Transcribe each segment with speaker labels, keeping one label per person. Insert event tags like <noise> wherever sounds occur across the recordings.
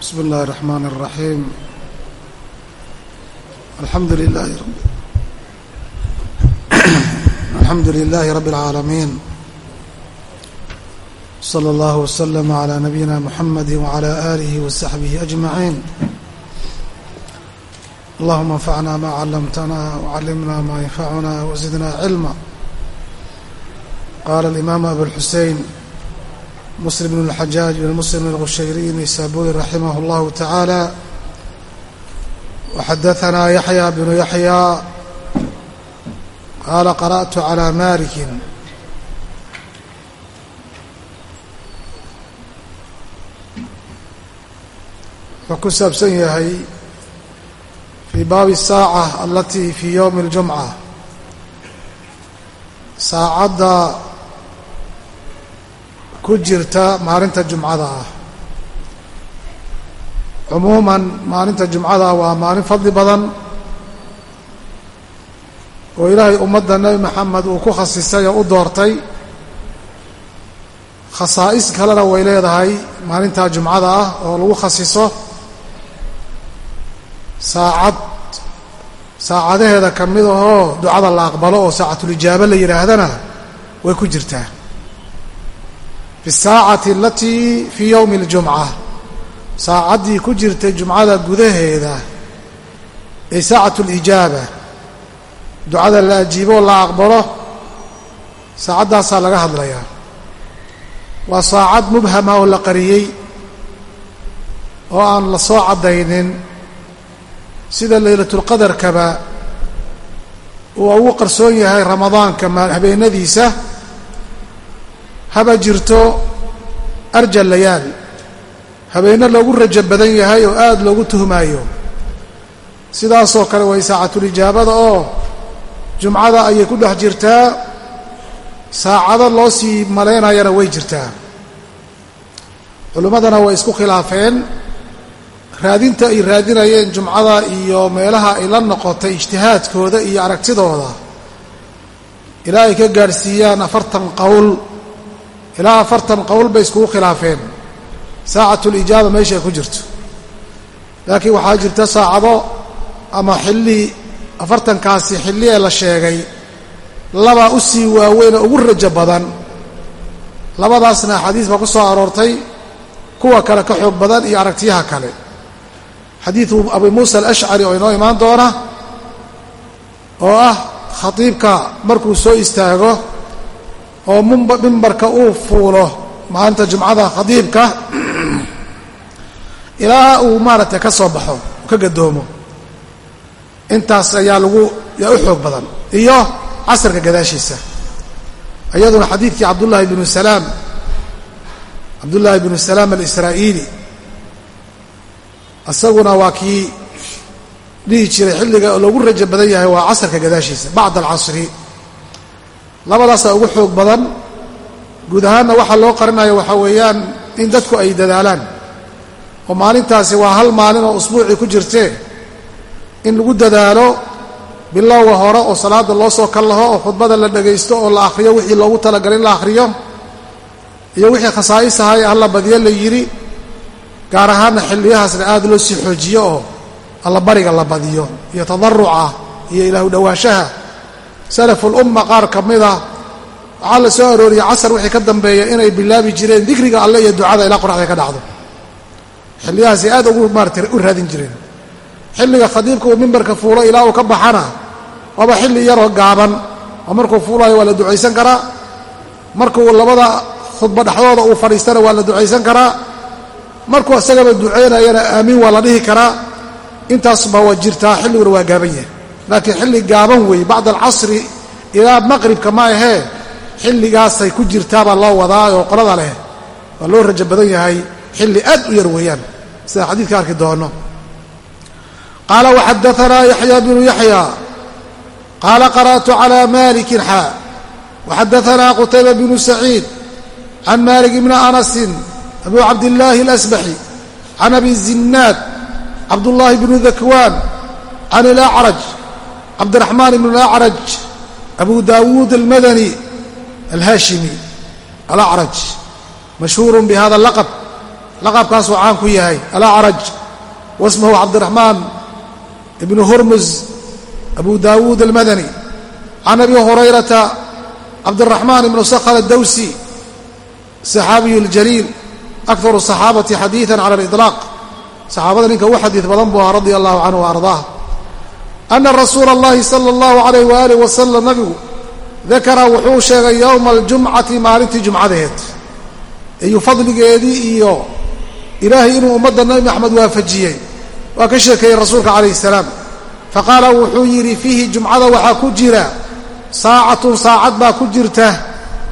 Speaker 1: بسم الله الرحمن الرحيم الحمد لله رب الحمد لله رب العالمين <clears throat> صلى الله وسلم على نبينا محمد وعلى آله وصحبه أجمعين اللهم انفعنا ما علمتنا وعلمنا ما ينفعنا وزدنا علما قال الإمام أبو الحسين مسلم بن الحجاج بن مسلم الغشيري النيسابوري رحمه الله تعالى وحدثنا يحيى بن يحيى قال قرأت على مالك wuxuu ku saabsan yahay fii baabi الsaaعة alatii fii yowmi الjumعة saacadda ku jirta maalinta jumcada ah. Cumuuman maalinta jumcada waa maalin fadli badan oo ilaahay ummadda nebi maxamed uu ku khasisay oo u doortay. Khasaa'is kalena way leedahay maalinta jumcada ah oo lagu khasiso. Saacad saacadaheeda ka mid ahoo ducada la aqbalo oo saacatulijaaba la yidhaahdana way ku jirtaa fi saacati alatii fii yowmi اljumca saacaddii ku jirtay jumcada gudaheeda ee saacatu اlijaaba ducada la ajiiboo la aqbalo saacaddaasaa laga hadlayaa. Waa saacad mubhama oo la qariyey oo aan la soo caddaynin sida laylatulqadarkaba uu ugu qarsoon yahay ramadaanka habeenadiisa haba jirto arja layaal habeenno loogu rajo badan yahay oo aada loogu tuhmaayo. Sidaasoo kale way saacatulijaabada oo jumcada ayay ku dhex jirtaa. Saacado loo sii malaynayana way jirtaa. Culimmadana way isku khilaafeen. Raadinta ay raadinayeen jumcada iyo meelaha ay la noqotay ijtihaadkooda iyo aragtidooda. Ilaa ay ka gaadhsiiyaan afartan qowl ilaa afartan qowl bay iskugu khilaafeen. Saacatulijaaba meesha ay ku jirto. Laakiin waxaa jirta saacado ama xilli afartankaasi xilli ee la sheegay laba u sii waaweyn oo ugu rajo badan. Labadaasna axaadiis baa ku soo aroortay kuwa kale ka xoog badan iyo aragtiyaha kale. Xadiidu abi muusa alashcari oo inoo imaan doona oo ah khatiibka markuu soo istaago oo mimbarka uu fuulo maalinta jumcada khadiibka <clears throat> ilaa uu maaragtay ka soo baxo ka gadoomo intaas ayaa lagu yaa u xoog badan. Iyo casarka gadaashiisa. Iyaduna xadiidkii cabdullaahi bnu salaam cabdullaahi bnu salaam alisraa'iili isaguna waa kii dhihi jiray xilliga loogu rajo badan yahay waa casarka gadaashiisa bacda alcasri labadaasaa ugu xoog badan. Guud ahaanna waxaa loo qarinaya waxaa weeyaan in dadku ay dadaalaan. Oo maalintaasi waa hal maalin oo usbuucii ku jirtee in lagu dadaalo bilowga hore oo salaada loo soo kallaho oo khudbada la dhagaysto oo la akhriyo wixii loogu talagalay in la akhriyo iyo wixii khasaa'is ahay halla badiyo la yidhi gaar ahaanna xilliyahaasna aad loo sii xoojiyo oo allabariga la badiyo iyo tadaruca iyo ilaahu dhowaanshaha salafulumma qaar ka mida waxaa la soo arooriyey casar wixii ka dambeeya inay bilaabi jireen dikriga alle iyo ducada ilaa qoraxda ka dhacdo. Xilliyahaasay aad ugu maarata u raadin jireen. Xilliga khadiibka uu mimbarka fuulo ilaa uu ka baxana waaba xilli yaroo gaaban oo markuu fuulayo waa la ducaysan karaa markuu labada khudba dhexdooda uu fadhiistana waa la ducaysan karaa markuu isagaba duceynayana aamiin waa la dhihi karaa intaasba waa jirtaa xilliguna waa gaaban yahay laakiin xilli gaaban weeye bacda alcasri ilaa maqribka ma ahee xilligaasay ku jirtaabaa loo wadaa oo qolada leh. Waa loo rajo badan yahay xilli aad u yar weeyaan. Sida xadiidka arki doono. Qaala waxadaanaa yaxya bnu yaxya. Qaala qara'tu calى malikin xaa. Waxadaanaa qutayba bnu saciid can malik bni anasin abu cabdillaahi اlasbaxi can abi zinaad cabdullaahi bnu dakwaan can ilacraj cabdiraxmaan ibn alacraj abu daawuud almadani alhaashimi alacraj mashhuurun bihada alaqab laqabkaasuu caan ku yahay alacraj wasmahu cabdiraxmaan ibnu hurmus abu daawuud almadani can abi hurayrata cabdiraxmaan ibnu sakhr adawsi saxaabiyu اljaliil akharu saxaabati xadiiثa cala aliطlaaq saxaabada ninka ugu xadiid badan buu ahaa radia allahu canhu wa ardaah ana rasuula اllahi sala اllahu alayh waalih wasalam nabigu dakara wuxuu sheegay yowma aljumcati maalintii jumcadeed. Iyo fadligeedii iyo ilaahay inuu ummadda nabi maxamed waafajiyey. Waa ka sheekeeyey rasuulka calayh salaam. Faqaala wuxuu yidhi fiihi jumcada waxaa ku jira. Saacatun saacad baa ku jirta.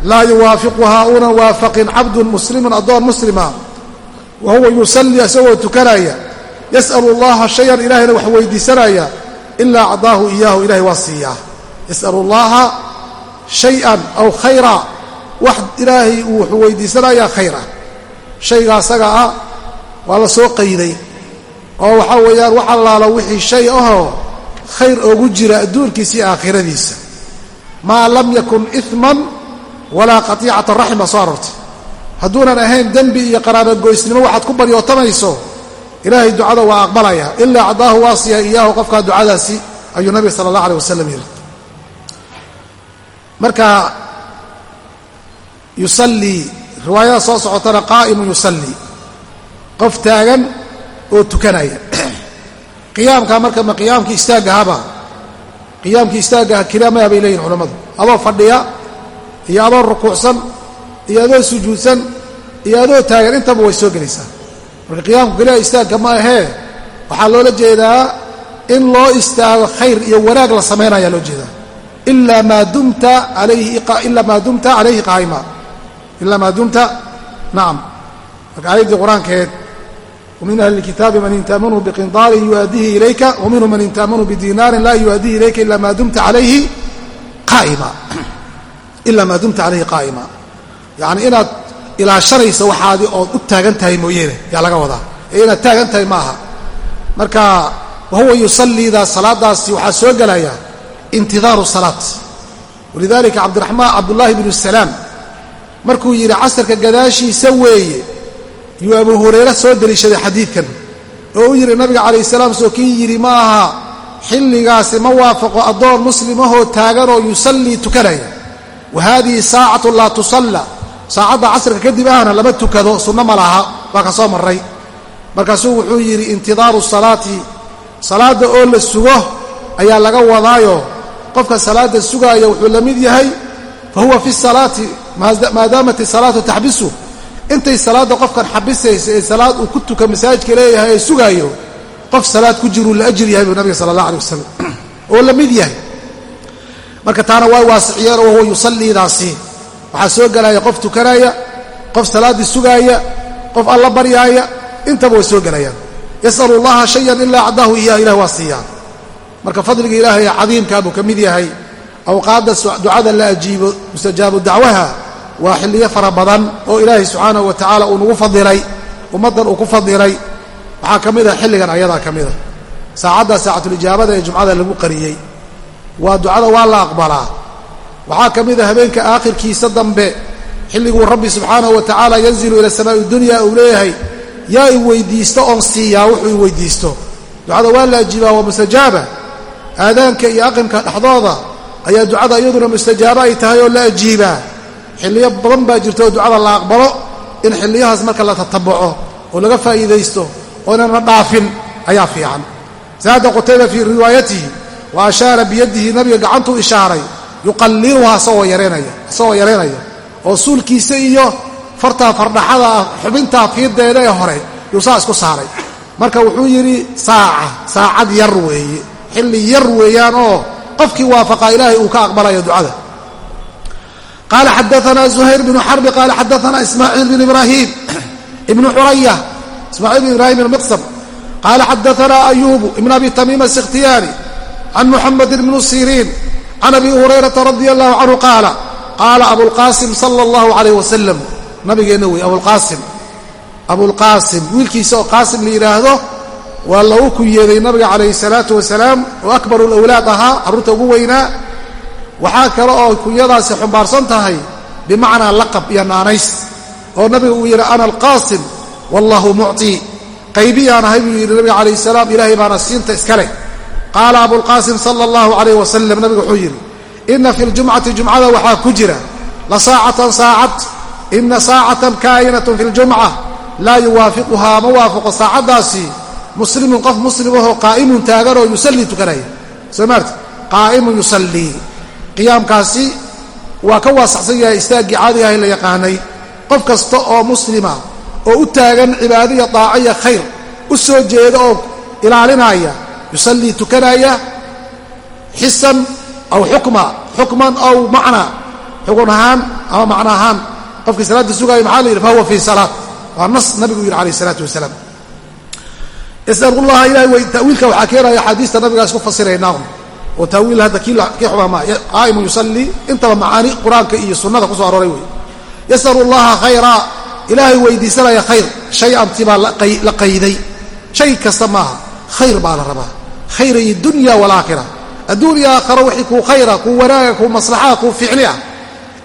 Speaker 1: Laa yuwaafiquhaa una waafaqin cabdun muslimun addoon muslima. Wa huwa yusallii isagoo tukanaya. Yas'alu allaha shayan ilahayna wax weydiisanaya ilaa acdaahu iyaahu ilahay waa siiyaa yas'alu allaha shay-an aw khayra wax ilaahay uu wuxuu weydiisanayaa khayra shayga asaga ah waa la soo qayday oo waxaa weeyaan wax allaalo wixii shay ahoo khayr oogu jira adduunkiisa iyo aakhiradiisa maa lam yakun iman walaa qatiicata raxim baa soo aroortay hadduunan ahayn dembi iyo qaraabagoysnimo waxaad ku baryootamayso ilaahay ducada waa aqbalaya. Ilaa cadaahu waasiya iyaahu qofkaa ducadaasi ayuu nabiga sala allah aleh wasalam yidhi. Marka yusallii riwaayada soo socotana qaa'imun yusallii qof taagan oo tukanaya. <clears throat> Qiyaamkaa marka ma qiyaamkii istaagahaba qiyaamkii istaagaha kilaamaya bay leeyihiin culammadu adoo fadhiya iyo adoo rukuucsan iyo adoo sujuudsan iyo adoo taagan intaba way soo gelaysaa marka qiyaamku keliya istaagka ma ahee waxaa loola jeedaa in loo istaago khayr iyo wanaag la samaynayaa loo jeedaa. Ilaa maa dumta alayhi qaa'ima. Ilaa maa dumta nacam marka aayaddii qur'aankeed wamin ahli اlkitaabi man in ta'manuu biqindaarin yu'adihi ilayka waminhum man in ta'manuu bidinaarin laa yu'adihi ilayka ilaa maa dumta alayhi qaa'ima. <clears throat> Ilaa maa dumta calayhi qaa'ima. Yacni inaad ilaashanayso waxaadi ood u taagan tahay mooyeene yaa laga wadaa. Ee inaad taagan tahay ma aha marka wahuwa yusalliida salaadaasi waxaa soo gelaya intidaaru salaat. Walidalika cabdiraxmaan cabdullaahi bnu salaam markuu yidhi casarka gadaashiisa weeye yuu abu hurayre soo deliishaday xadiidkan. Oo u yidhi nabiga calayh salaam soo kii yidhi ma aha xilligaasi ma waafaqo addoon muslimahoo taaganoo yusallii tukanaya. Wa haadihi saacatu laa tusalla saacadda casrka kadib ahna lama tukado sunno ma laha waa ka soo marray. Markaasuu wuxuu yidhi intidaaru salaati salaadda oo la sugo ayaa laga wadaayo. Qofka salaadda sugaaya wuxuu la mid yahay fa huwa fi salaati maadaamat isalaatu taxbisu. Intay salaadda qofkan xabisaysa ee salaad uu ku tuka masaajidka leeyahay ee sugaayo qof salaad ku jiruu la ajir yahay buu nabiga sala allah alay wasalam <clears throat> oo la mid yahay. Marka taana waa waasiciyeen oo wahuwa yusalliidaasi waxaa soo gelaya qof tukanaya qof salaaddii sugaaya qof alla baryaaya intaba way soo gelayaan yasalu allaha shayan ilaa cadaahu iyah ilah waa siiyaa marka fadliga ilaahay cadiimkaa buu ka mid yahay awqaadda ducada la ajiibo mustajaabu dacwaha waa xilliyo fara badan oo ilaahay subxaanahu wa tacaala uu nagu fadilay ummaddan uu ku fadilay. Waxaa ka mid a xilligan ayadaa ka mida saacadda saacatulijaabada ee jumcada lagu qariyey. Waa ducada waa la aqbalaa waxaa ka mid a habeenka aakhirkiisa dambe xilliguu rabbi subxaanahu wa tacaala yanzilu ila samaa'i dunya uu leeyahay yaa i weydiisto oon siiyaa wuxuu i weydiisto. Ducada waa la ajiibaa waa mustajaaba. Aadaanka iyo aqimka dhexdooda ayaa ducada iyaduna mustajaabo ay tahay oo la ajiibaa xilliyo badan baa jirta oo ducada la aqbalo in xilliyahaas marka la tatabuco oo laga faa'iidaysto oonana dhaafin ayaa fiican. Zaada qutayba fii riwaayatihi wa ashaara biyadihi nabiga gacantuu ishaaray yuqalliluhaa asagoo yareynaya isagoo yaraynaya oo suulkiisa iyo fartaa fardhaxada xubintaa fiideeda ee hore yuu saa isku saaray. Marka wuxuu yidhi saaca saacad yar weeye. Xilli yar weeyaan oo qofkii waafaqa ilaahay uu ka aqbalaya ducada. Qaala xadaana zuhayr bnu xarbi qaala xadaana ismaaciil bn ibraahim <clears throat> ibnu xuraya ismaaciil bn ibrahim bn miqsam qaala xadaana ayubu ibn abi tamiima sikhtiyaani can muxamed bnu siriin can abi hurayrata radi allahu canhu qaala qaala abulqaasim sala allahu calayh wasalam nabigeenna wey abulqaasim abulqaasim wiilkiisa oo qaasim la yidhaahdo waa lagu kunyeeday nabiga calayhi salaatu wasalaam oo akbaru lawlaad ahaa carruurta ugu weynaa waxaa kale oo kunyadaasi xumbaarsan tahay bimacnaa laqab iyo naanays oo nabiga uu yidhi ana alqaasim wallahu mucطii qaybiyaan ahay buu yidhi nabiga calayh salaam ilaahay baana siinta iska qaala abulqaasim sala allahu calayh wasalam nabigu wuxuu yidhi ina fi ljumcati jumcada waxaa ku jira la saacatan saacad ina saacatan kaa'inatun fi ljumca laa yuwaafiquhaa ma waafaqo saacaddaasi muslimun qof muslim ahoo qaa'imun taaganoo yusallii tukanaya. Soo maarti qaa'imun yusallii qiyaamkaasi waa ka waasaxsan yahay istaaggii caadiga ahay la yaqaanay. Qof kasta oo muslima oo u taagan cibaadaiya daaco khayr u soo jeeda oo ilaalinaya yusallii tukanaya xisan aw xukma xukman aw macna xugun ahaan ama macno ahaan. Qofkii salaadda sugaaya maxaa la yidhi? Fa huwa fii salaat. Waa nas nabigu yidhi alayh isalaatu wasalaam. Yasalullaha ilahay tawiilka waxaa keenaya axaadiista nabigaas ku fasiraynaa oo taawiil hadda kii xumaama qaa'imun yusallii intaba macaani qur'aanka iyo sunnada ku soo arooray wey. Yasalu llaha khayraa ilaahay weydiisanaya khayr. Shay anti khayr baa la rabaa. Khayra iyo dunya walaakhira adduun iyo aakhara wixii kuu khayra kuu wanaaga kuu maslaxaa kuu ficli ah.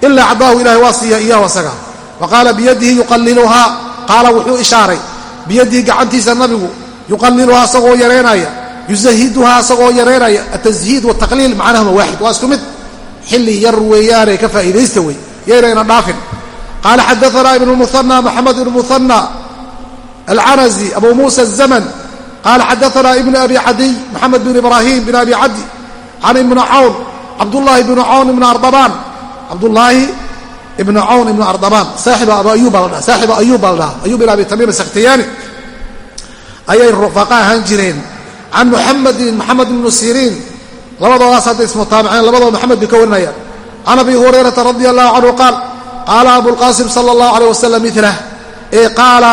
Speaker 1: Ilaa cadaahu ilahay waa siiya iyaah asaga. Wa qaala biyadihi yuqalliluhaa qaala wuxuu ishaaray biyadihi gacantiisa nabigu yuqalliluhaa asagoo yareenaya yusahiduhaa asagoo yareenaya atashiid wataqliil macnahuma waaxid waa isku mid. Xilli yar weeyaanay ka faa'iidaysta wey yayrayna dhaafin. Qaala xadaanaa ibnu muhanaa maxamed ibnu muhanaa alcanasi abu muusa azamn qaala xadaanaa ibnu abi cadiy maxamed bin ibrahim bin abi cadi can ibni cawn cabdullaahi ibnu cawn ibn ardabaan cabdullaahi ibnu cawn ibnu ardabaan saaxiba abu ayub baa la dhaha saaxiba ayub baa la dhaha ayub bin abi tamiim asakhtiyaani ayay rufaqa ahaan jireen can muxamedin maxamed ibnu siriin labadoodaas hadday ismutaabiceen labadoo maxamed bay ka warinayaan can abi hurayrata radi allahu canhu qaal qaala abulqaasim sala allahu aleyh wasalam milah ee qaala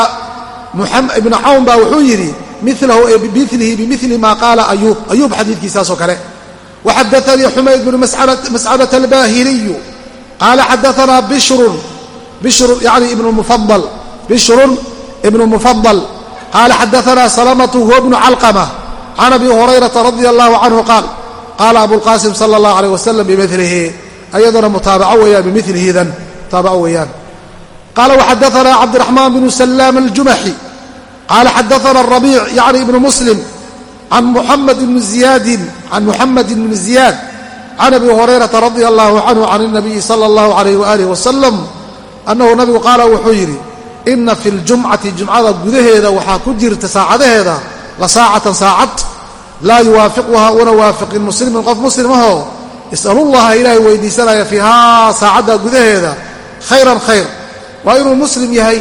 Speaker 1: ibnu cawn baa wuxuu yidhi bimilihi bimili maa qaala ayuub ayuub xadiidkiisaasoo kale. Waxadaanii xumayd bnu mascadat albahiliyu qaala xadaanaa bishrun bishr yani ibnu mufadal bishrun ibnu mufadal qaala xadaanaa salamatu huwa bnu calqama. Can abi hurayrata radia allahu canhu qaal qaala abulqaasim sala allahu aleyh wasalam bimilihi ayaduna mutaabaco weeyaan bimilihidan mutaabaco weeyaan. Qaala waxadaanaa cabdiraxmaan bnu salaam aljumaxi qaala xadaana arabiic yacni ibnu muslim can muxamed ibni ziyaadin can muxamed ibni ziyaad can abi hurayrata radia allahu canhu can اnabiyi sala allahu alayh waalih wasalam annahu nabigu qaala wuxuu yidhi ina fi ljumcati jumcada gudaheeda waxaa ku jirta saacadaheeda la saacatan saacad laa yuwaafiquha una waafiqin muslimin qof muslimahoo is'alullaha ilaahay weydiisanaya fiihaa saacadda gudaheeda khayran khayr waa inuu muslim yahay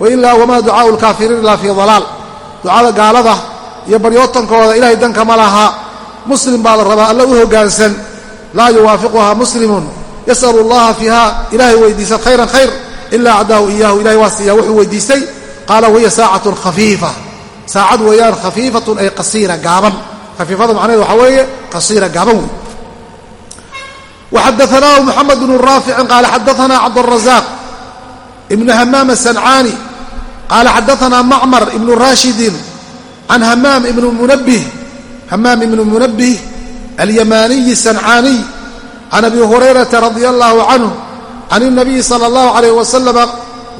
Speaker 1: wailaa wamaa ducaau lkaafiriin ilaa fii dalaal ducada gaalada iyo baryootankooda ilaahay danka ma laha muslim baa la rabaa alla u hoggaansan laa yuwaafiquha muslimun yas'alu allaha fiiha ilaahay weydiisan khayran khayr ilaa cadaahu iyaahu ilahay waa siiyaa wuxuu weydiistay qaala wahiya saacatun khafiifa saacad weeyaan khafiifatun ay qasiira gaaban khafiifada macnaheed waxaa weeye qasiira gaaban wey waxadaanaahu moxamed bnu raaficin qaala xadaanaa cabdurazaaq ibnu hamaam asancaani qaala xadaanaa macmar ibnu raashidin can hamaam ibnu munabih hamaam ibnu munabih alyamaaniyi sancaaniy can abi hurayrata radia allahu canhu can اnabiyi sala اllahu alayh wasalama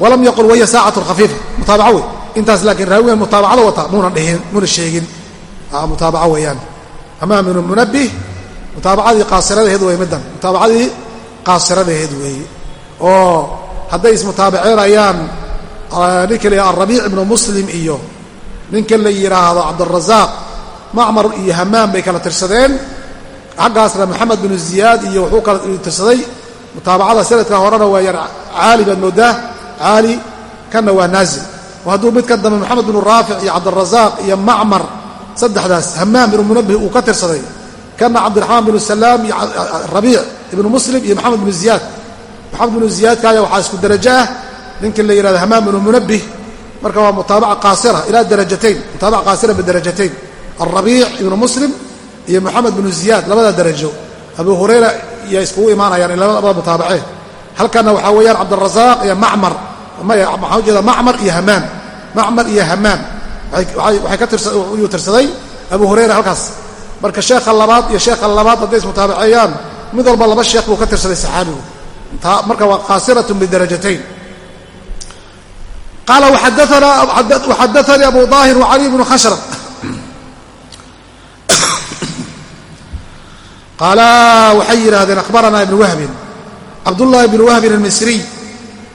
Speaker 1: walam yaqul waya saacatu khafiifa mutaabaco wey. Intaas laakiin raawigan mutaabacada wata muuna dhihin muuna sheegin. Mutaabaco weeyaan. Hamaam ibnu munabih mutaabacadii qaasiradaheed wey middan. Mutaabacadii qaasiradaheed weeye oo hadday ismutaabaceynayaan ninka la yidhahdo arabiic ibnu muslim iyo ninka la yidhaahdo cabdirazaaq macmar iyo hamaam bay kala tirsadeen. Xaggaasna maxamed binu ziyaad iyo wuxuu kala tirsaday. Mutaabacada sanadka horena waa yar caali baad moodaa. Caali kanna waa naazil. Hadduu mid ka dambe maxamed binu raafic iyo cabdirazaaq iyo macmar saddexdaas hamaam ibnu munabih uu ka tirsaday. Kana cabdiraxmaan binu salaam iyo rabiic ibnu muslim iyo maxamed binu ziyaad maxamed binu ziyaadkaaya waxaa isku darajo ah. Ninka la yihahdo hamaam binu munabih marka waa mutaabaca qaasira ilaa darajatayn mutaabaca qaasira bidarajatayn alrabiic ibnu muslim iyo moxamed binu ziyaad labada darajo. Abu hurayra iyo iskugu imaanayaan in labada mutaabaceen halkana waxaa weeyaan cabdirazaaq iyo macmar maxaa ujeeda macmar iyo hamaam macmar iyo hamaam waxay ka iyuu tirsaday. Abu hurayra halkaas. Marka sheekha labaad iyo sheekha labaad hadday ismutaabaceeyaan mid walba laba sheekh buu ka tirsaday saxaabigu marka waa qaasiratun bidarajatayn qaala waxadaanii abu daahir wacali bnu khashrab qaala waxay yidhaahdeen akhbaranaa ibnu wahbin cabdullahi bnu wahbin almisriy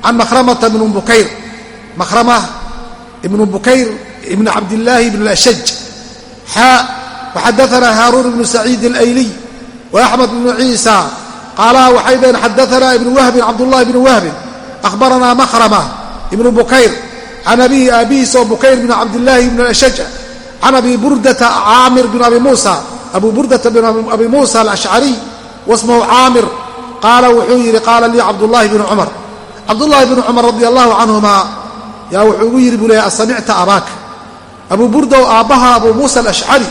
Speaker 1: can mahramata bnu bukayr. Mahrama ibnu bukayr ibn cabdillaahi ibn ashaj xaa waxadaanaa haaruun ibnu saciid alayliy waaxmed ibnu ciisa qaalaha waxay dhaheen xadaanaa ibnu wahbin cabdullahi ibnu wahbin ahbaranaa mahrama ibnu bukayr can abihi aabihiis oo bukayr bn cabdillaahi ibn ashaj can abi burdata caamir bn abi muusa abu burdata bn abi muusa alashcariy wasmahu caamir qaala wuxuu yidhi qaala lii cabdullaahi bnu cumar cabdullaahi bnu cumar radi allahu canhuma yaa wuxuu igu yidhi buu leeya asamicta abaaka abuu burdow aabbaha abuu muusa alashcari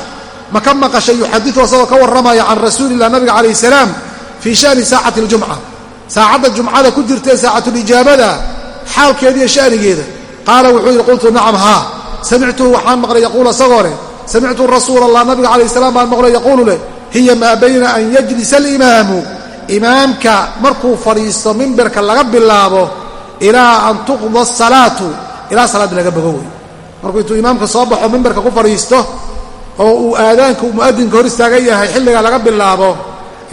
Speaker 1: ma ka maqashay yuxadiu isagoo ka warramaya can rasuulilah nabiga calayh salaam fii shani saacati aljumca saacadda jumcada ku jirtae saacatulijaabada xaalkeediiyo shanigeeda. Qaala wuxuu yidhi qultu nacam haa. Samictuhu waxaan maqlay yaquulu isagoo leh samictu rasuula allah nabiga calayh salaam baan maqlay yaquulu leh hiya maa bayna an yajlisa alimaamu. Imaamka markuu fadhiisto mimberka laga bilaabo ilaa an tuqda asalaatu ilaa salaadda laga bogo wey markuu intuu imaamka soo baxo mimbarka ku fadhiisto oo uu aadaanka mu'adinka hor istaagan yahay xilliga laga bilaabo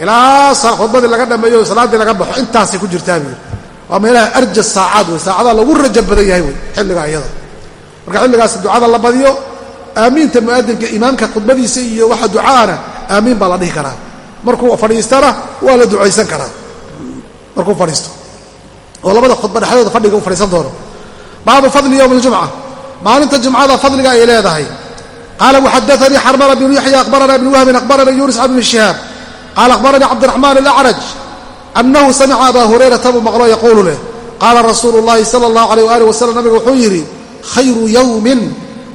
Speaker 1: ilaa khudbadii laga dhammeeyo o salaaddii laga baxo intaasay ku jirtaa buu waa meelaha arja saacaad wey saacadaa lagu raja badan yahay wey xilligaa iyada marka xilligaas ducada la badiyo aamiinta mu'adinka imaamka khudbadiisa iyo waxa ducaana aamiin baa la dhihi karaa. Markuu fadhiistana waa la ducaysan karaa. Markuu fadhiisto. Oo labada khudba dhexdooda fadhiga u fadhiisan doono. Baabu fadli yowm اljumca maalinta jumcada fadliga ay leedahay. Qaala waxadaanii xarmala bnu yaxya akhbarana ibn wahbin akhbarana yunis bn shihaab qaala akhbaranii cabdiraxmaan alacraj annahu samica abaa hurayrata buu maqlo yaquulu leh qaala rasuulu llahi sala allahu alayh waalih wasalam nabiga wuxuu yidhi khayru yowmin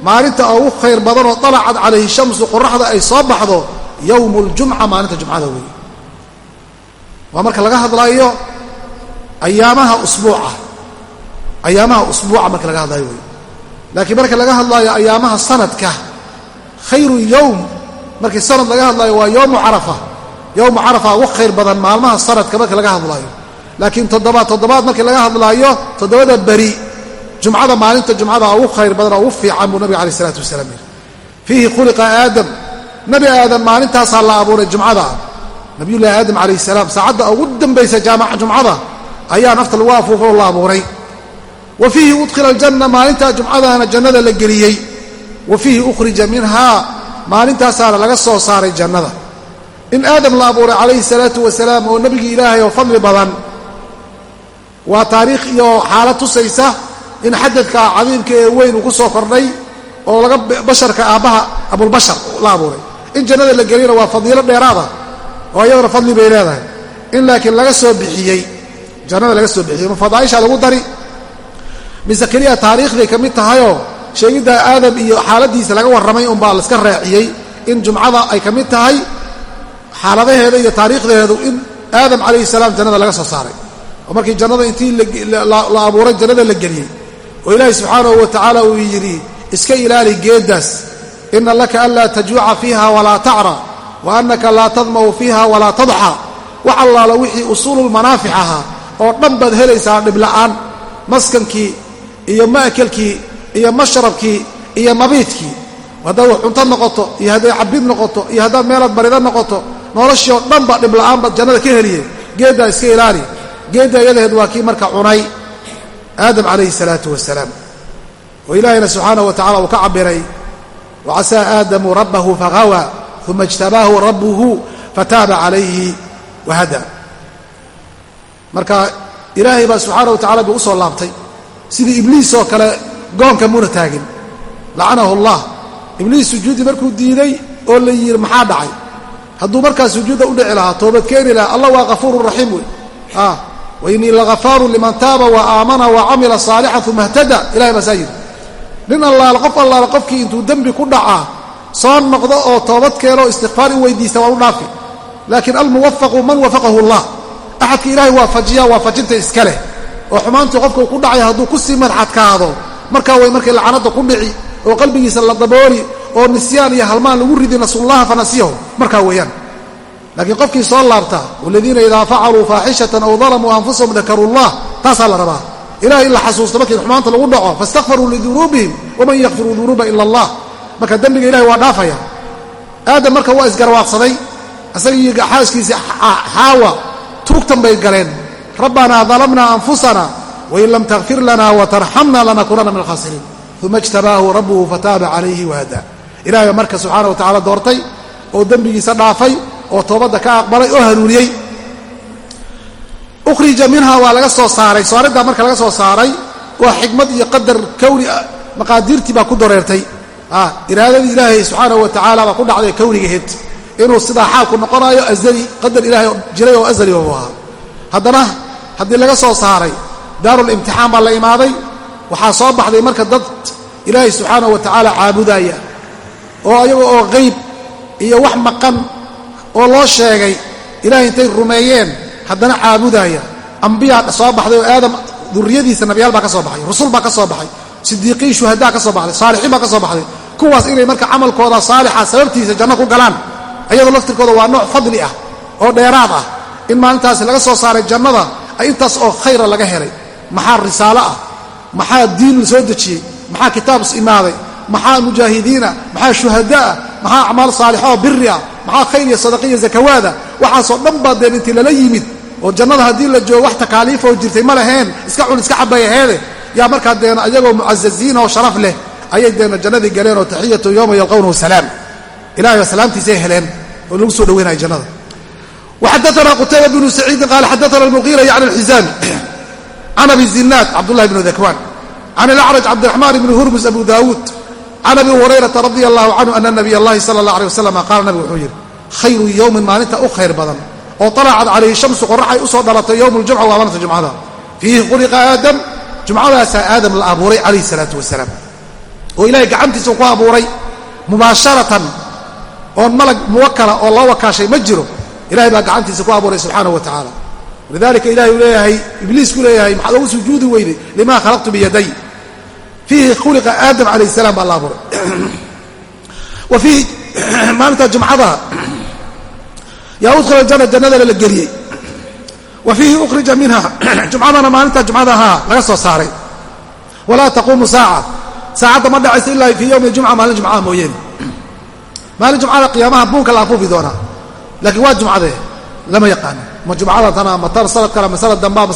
Speaker 1: maalinta ugu khayr badanoo dalacad calayhi shamsu qoraxda ay soo baxdo yowmu ljumca maalinta jumcada weeye waa marka laga hadlaayo ayaamaha usbuuca ayaamaha usbuuca marka laga hadlaayo wey laakiin marka laga hadlaayo ayaamaha sanadka khayru yowm markii sanad laga hadlaayo waa yowmu carafa yowmu carafa ugu khayr badan maalmaha sanadka marka laga hadlaayo. Laakiin toddobaad toddobaad markii laga hadlaayo toddobada beri jumcada maalinta jumcada ugu khayr badan oo ugu fiican buu nabiga alay isalaatu wasalaam yidhi. Fiihi khuliqa aadam. Nabi aadam maalintaasaa la abuuray jumcada. Nabiyullaahi aadam calayh salaam saacadda ugu dambaysa jaamaca jumcada ayaa nafta lagu afuufay oo la abuuray. Wa fiihi udkhila aljanna maalintaa jumcadaana jannada la geliyey. Wa fiihi ukhrija minhaa maalintaasaana laga soo saaray jannada in aadam la abuuray calayhi salaatu wasalaam oo nebigii ilaahay oo fadli badan waa taariikh iyo xaalad tusaysa in xadadka cadiimka ee weyn uu ku soo kordhay oo laga basharka aabbaha abulbashar la abuuray. In jannada la geliyana waa fadiilo dheeraada oo iyadana fadli bay leedahay. In laakiin laga soo bixiyey jannada laga soo bixiyey ma fadaaisha lagu dari. Mise keliya taariikhday ka mid tahayoo sheegidda aadam iyo xaaladiisa laga warramay unbaa laiska raaciyey in jumcada ay ka mid tahay xaaladaheeda iyo taariikhdeedu in aadam calayhi salaam jannada laga soo saaray. Oo markii jannada intii la abuuray jannada la geliyey. Oo ilaahay subxaanahu wa tacaala uu yidhi iska ilaali geeddaas ina laka anlaa tajuuca fiiha walaa tacra wa annaka laa tadma'u fiiha walaa tadxa. Wax allaala wixii usuululmanaafic ahaa oo dhan baad helaysaa dhibla'aan maskankii iyo ma'kelkii iyo mashrabkii iyo mabiidkii. Haddaad wax cunto noqoto iyo hadday cabid noqoto iyo haddaad meelaad barida noqoto noloshii oo dhan ba dhibla'aan baad jannada ka heliye. Geeddaa iska ilaali. Geedda iyadaheed waa kii marka cunay. Aadam calayhi salaatu wasalaam. Oo ilaahayna subxaanahu wa tacala uu ka cabbiray. Wacasaa aadamu rabbahu faghawa uma ijtabaahu rabbuhu fataaba calayhi wahada marka ilaahay baa subxaana wa tacala buu u soo laabtay. Sidii ibliis oo kale goonka muna taagin. Lacanahu allah. Ibliis sujuuddii markuu diiday oo la yidhi maxaa dhacay hadduu markaa sujuudda u dhici lahaa toobad keeni lahaa allah waa kafuurun raxiim wey wainii lagafaaru liman taaba wa aamana wa camila saalixan uma htada ilahay baa saa yidhi nin allaale qof allaale qofkii intuu dembi ku dhacaa soo noqdo oo toobad keeno istikfaar u weydiista waan u dhaafi. Laakiin almuwafaqu man wafaqahu allah. Axadka ilaahay waafajiyaa waafajinta iska leh. Oo xumaantii qofka ku dhacay hadduu ku sii madxadkaado markaa way markay lacanadda ku dhici oo qalbigiisa la dabooli oo nisyaan iyo halmaan lagu ridi nasullaha fanasiyahu markaa weeyaan. Laakiin qofkii soo laabta waladiina idaa facaluu faaxishatan aw dalamuu anfusahum dakaruu llah taasaa la rabaa. Ilahay in la xasuusto markii xumaanta lagu dhaco faistakfaruu lidunuubihim waman yakfiru dunuuba ila allah marka dembiga ilahay waa dhaafaya. Aadam marka waa isgarwaaqsaday isaga iyo xaaskiisii xaawa tuugtan bay galeen. Rabbanaa dalamna anfusana wain lam takfir lana watarxamna lanakunana min alkhaasiriin uma ijtabaahu rabbuhu fataaba calayhi wahada ilahay marka subxaana wa tacala doortay oo dembigiisa dhaafay oo toobadda ka aqbalay oo hanuuniyey. Ukhrija minha waa laga soo saaray saariddaa marka laga soo saaray waa xikmad iyo qadar kowni ah maqaadiirtii baa ku dareertay. Iraadadii ilaahay subxaanahu wa tacaala baa ku dhacday kownigaheed inuu sidaa xaalku noqonaayo azali qadar ilaahay jiray oo azali u ahaa. Haddana haddii laga soo saaray daarulimtixaan baa la imaaday. Waxaa soo baxday marka dad ilaahay subxaanahu wa tacaala caabudaya oo ayaga oo qayb iyo wax maqan oo loo sheegay ilaahay intay rumeeyeen haddana caabudaya. Ambiyaa soo baxday oo aadam duriyadiisa nabiyaal baa ka soo baxay rusul baa ka soo baxay sidiiqiin shuhadaa ka soo baxday saalixiin baa ka soo baxday. Kuwaas inay marka camalkooda saalixa sababtiisa janno ku galaan ayadoo laftirkooda waa nooc fadli ah oo dheeraad ah. In maalintaasi laga soo saaray jannada ay intaas oo khayra laga helay. Maxaa risaalo ah? Maxaa diin la soo dejiyey? Maxaa kitaab is imaaday maxaa mujaahidiina maxaa shuhadaah maxaa acmaal saalixoo biri ah maxaa khayr iyo sadaqiya zakawaada waxaasoo dhan baa deen intii lala yimid. Oo jannada haddii la joogo wax takaaliifoo jirtay ma laheen iska cun iska cabay aheede yaa markaa deena iyagoo mucazaziin oo sharaf leh ayay deena jannadii galeen oo taxiyatu yowma yalqawnahu salaam. Ilahay baa salaamtiisay heleen oo lagu soo dhaweynaya jannada. Waxadaana qutayba bnu saciidin qaala xadaana almuqiira yacni alxizaami can <clears throat> abi zinaad cabdullahi bnu dakwaan can alacraj cabdiraxmaan ibni hurmus abu daawuud can abi hurayrata radia allahu canhu ana nabiy allahi sala allah alay wasalam qaala nabigu wuxuu yidhi khayru yowmin maalinta u khayr badan oo alacad calayhi shamsu qoraxay u soo dhalatay yowm ljumca waa maalinta jumcada fiihi khuliqa aadam jumcadaasaa aadam la abuuray calayhi salaatu wasalaam oo ilahay gacantiisa ku abuuray mubaasharatan oon malag muwakala oo loo wakaashay ma jiro ilahay baa gacantiisa ku abuuray subxaanahu wa tacaala walidalika ilahay uu leeyahay ibliisku leeyahay maxaad ogu sujuudi weyday lima khalaqtu biyaday fiihi khuliqa aadam calayh salaam baa la abuuray wa fiihi maalinta jumcada yaa udkhila jana jannadana la geliyey. Wa fiihi ukhrija minha jumcadana maalinta jumcadahaa laga soo saaray. Walaa taquumu saaca saacadda ma dhacayso ilaa fii yowmi jumca maalin jumcada mooyeene maalin jumcada qiyaamaha buunka la afuufi doonaa. Laakiin waa jumcadee lama yaqaano ma jumcada tana ma tan sanad kale ma sanad dambaa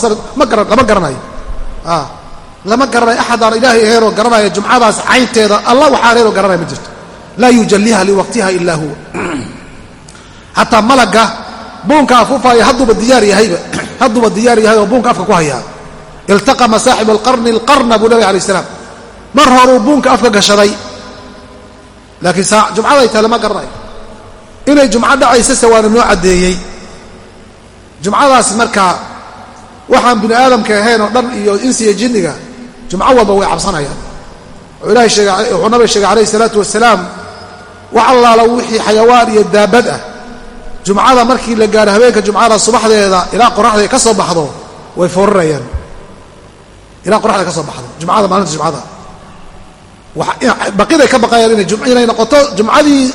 Speaker 1: ma lama garanayo axadaan ilaahay aheynoo garanaya jumcadaas caynteeda alla waxaa aheynoo garanaya ma jirto. Laa yujaliha liwaqtiha ilaa huwa. <clears throat> Xataa malaga buunka afuufaaya hadduuba diyaar yahayba <clears throat> hadduuba diyaar yahay oo buunka afka ku hayaa. Iltaqama saaxibu alqarni alqarna buu nabiga alay salaam. Mar horuu buunka afka gashaday. Laakiin jumcaday tahay lama garanayo. Inay jumco dhacaysase waana noo caddeeyey. Jumcadaas markaa waxaan bini aadamka ahayn oo dhan iyo insiya jinniga jumco walba way cabsanayaan. Wuxuu ilahay sheegay nabiga sheegay calayhi salaatu wasalaam wax allaala wixii xayawaan iyo daabad ah. Jumcada markii la gaaro habeenka jumcada subaxdeeda ilaa qoraxday ka soo baxdo way foorinayaan ilaa qoraxday ka soo baxdo jumcada maalinta jumcada. Baqiday ka baqayaan inay noqoto jumcadii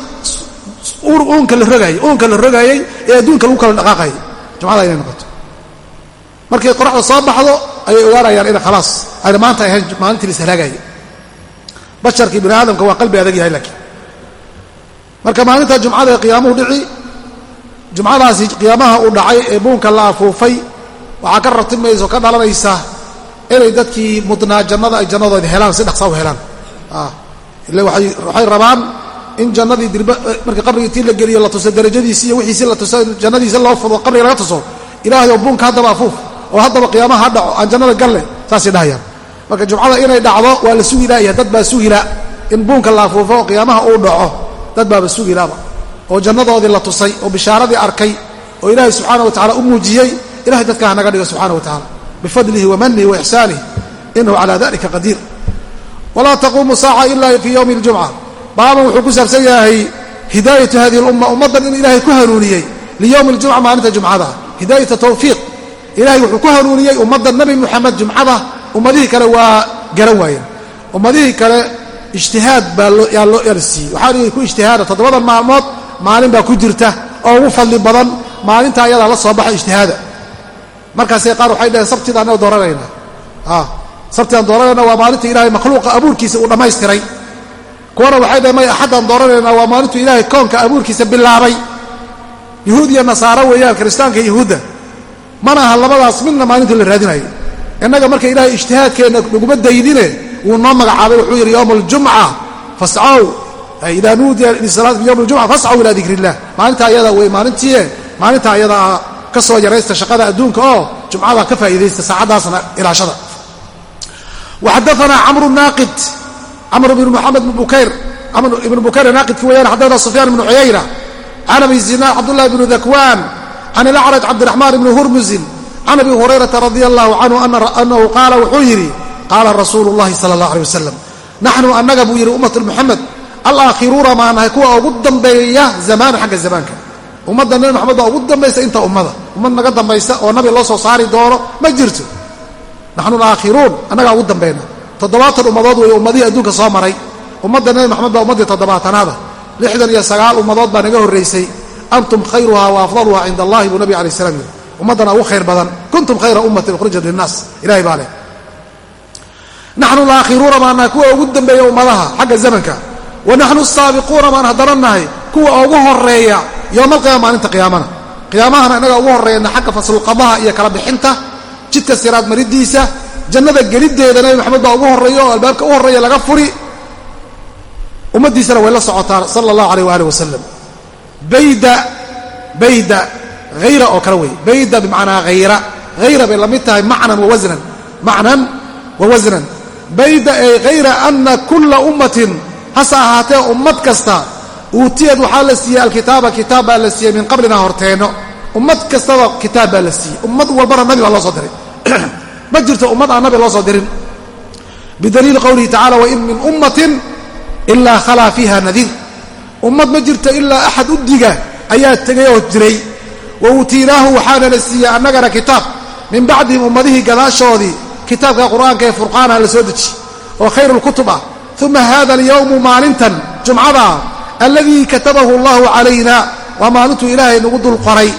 Speaker 1: uunka la rogaayey uunka la rogaayey ee adduunka lagu kala dhaqaaqayay. Jumcada inay noqoto. Markay qoraxda soo baxdo ayay ogaanayaan inay khalaas ayna maanta ahayn maalintii la ishalaagayay basharkii bini aadamka waa qalbi adag yahay laakiin. Marka maalinta jumcada ee qiyaamuhu dhici jumcadaasi qiyaamaha uu dhacay ee buunka la afuufay waxaa ka ratimaysa oo ka dhalanaysa inay dadkii mudnaa jannada ay jannadooda helaan si dhaqsa u helaan. Ile waxay rabaan in jannadii dirba markii qabriga intii la geliyo la tuso darajadiisi iyo wixiisi la tuso jannadiisa loo fudo qabriga laga tuso ilaahay oo buunka haddaba afuuf oo haddaba qiyaamaha ha dhaco aan jannada galle saasay dhahayaan marka jumcada inay dhacdo waa la sugi laaya dad baa sugila in buunka la afuufo oo qiyaamaha uu dhaco dad baaba sugilaaba oo jannadoodii la tusay oo bishaaradii arkay oo ilaahay subxaana wa tacala u muujiyey ilahay dadka hanaga dhigo subxana wa tacala bifadlihi wamanihi waixsaanih inahu calaa dalika qadiir walaa taquumu saaca ila fii yowmi اljumca baaban wuxuu ku saabsan yahay hidaayatu hadihi اlumma ummaddan in ilaahay ku hanuuniyey liyowmi اljumca maalinta jumcada hidaayata tawfiiq ilahay wuxuu ku hanuuniyey ummadda nebi muxamed jumcada. Ummadihii kale waa garan waayeen. Ummadihii kale ijtihaad baa yaa loo yarsiiyey. Waxaa ku ijtihaada toddobadan maalmood maalin baa ku jirta oo ugu fadli badan maalinta ayadaa la soo baxa ijtihaada. Markaasay qaar waxay dhaheen sabtida annaga dooranayna sabtiaan dooranayna waa maalinta ilaahay makhluuqa abuurkiisa uu dhammaystiray. Kuwana waxay dhahen may axaddaan dooranaynaa waa maalintu ilaahay koonka abuurkiisa bilaabay. Yuhuud iyo nasaaro weeyaan kiristaanka yahuudda mana aha labadaas midna maalintii la raadinayo innaga marka ilaahay ijtihaadkeenna naguma daydine wuu noo magacaabay wuxuu yidhi yowma aljumca fascaw idaa nuudiya lisalaati yowm aljumca fascaw ilaa dikri illah maalinta ayada wey maalintii maalinta ayadaa ka soo yaraysta shaqada adduunka oo jumcada ka faa'iidaysta saacaddaasna ilaashada. Waxadaanaa camru naaqid camr ibn muxamed bn bukayr camr ibnu bukayr naaqidki weyaan xadana sufyaan ibnu cuyayna can abi zinaad cabdullahi bnu dakwaan can ilacraj cabdiraxmaan ibni hurmusin can abi hurayrata radia allahu canhu anahu qaala wuxuu yidhi qaala rasuulu llahi sala allah aleh wasalam naxnu annaga buu yidhi ummat muxamed alaakhiruuna maa nahay kuwa ugu dambeeya zamaana xagga zamaanka ummadda nabi maxamed baa ugu dambaysa inta ummada ummad naga dambaysa oo nabi loo soo saari doono ma jirto naxnu alaakhiruun annagaa ugu dambayna toddobaatan ummadood weeye ummadihii adduunka soo maray ummadda nabi maxamed baa ummaddii toddobaatanaada lixdan iyo sagaal ummadood baa naga horraysay antum khayruhaa wa afdaluhaa cinda allahi buu nabi alay slam yidhi ummaddana ugu khayr badan kuntum khayra ummatin ukhrijat linnaas ilahay baa leh naxnu alaakhiruuna baan nahay kuwa ugu dambeeya ummadaha xagga zamanka wa naxnu asaabiquuna baan haddana nahay kuwa ugu horreeya yowma alqiyaama maalinta qiyaamana qiyaamahana innaga ugu horreeyana xagga faslulqadaha iyo kala bixinta jidka siraad maridiisa jannada geliddeeda nabi maxamed baa ugu horreeya oo albaabka u horreeya laga furi ummaddiisana way la socotaa sala allahu aleyh waali wasalam bayda bayda hayra oo kale wey bayda bimacnaa hayra hayra bay la mid tahay macnan wa wasnan macnan wa wasnan bayda ay hayra ana kulla ummatin hase ahaatee ummad kasta uutiyad waxaa la siiyey alkitaaba kitaab baa la siiyey min qablina horteenno ummad kastaba kitaab baa la siiyey. Ummad walbana nabi baa loo soo diray. <clears throat> Ma jirto ummad aan nabi loo soo dirin. Bidaliili qowlihi tacala wain min ummatin ilaa khalaa fiiha nadiir ummad ma jirto ilaa axad u diga ayaa tegay oo jiray wa uutiinaahu waxaana la siiyey annagana kitaab. Min bacdihim ummadihii gadaashoodii kitaabka qur'aanka ee furqaana la soo deji. Oo khayru lkutub ah uma hada alyowmu maalintan jumcadaa alladii katabahu allahu calayna waa maalintuu ilaahay nagu dul qoray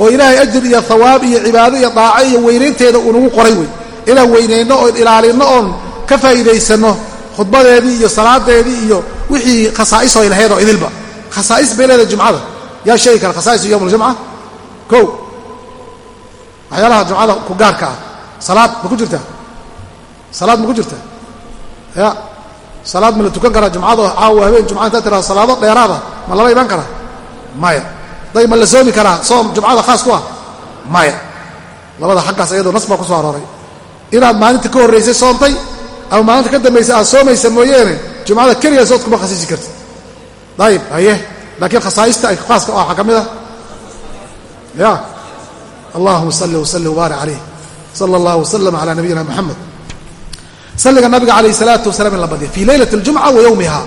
Speaker 1: oo ilaahay ajir iyo hawaab iyo cibaado iyo daaco iyo weynaynteeda uu nagu qoray wey. Inaan weynayno oon ilaalinno oon ka faa'iidaysanno khudbadeedii iyo salaadeedii iyo wixii khasaa'is ay lahayd oo idilba. Khasaa'is bay leedahay jumcada. Yaa sheegi kara khasaa'isu yowm aljumca kow. Waxyaalaha jumcada ku gaarka ah. Salaad ma ku jirtaa salaad ma ku jirtaa ya. Salaad ma la tukan karaa jumcada? Caawa habeen jumca intaa tirahdo salaado dheeraada ma lala iman karaa? Maya. Day ma la soomi karaa soom jumcada khaas ku ah? Maya. Labada xaggaas ayadoo nas baa ku soo arooray. Inaad maalinta ka horraysay soontay ama maalinta ka dambaysa aad soomaysa mooyeene jumcada keliya sood kuma khasiisi kartid dayib haye laakiin khasaa'ista khaaska waxaa ka mid ah. Ya. Allahuma salli wasalli wbaarik calayh sala allah wasalam calaa nabiyina moxamed salliga nabiga calayh salaatu wasalaam in la badiya fii leylati aljumca wa yowmiha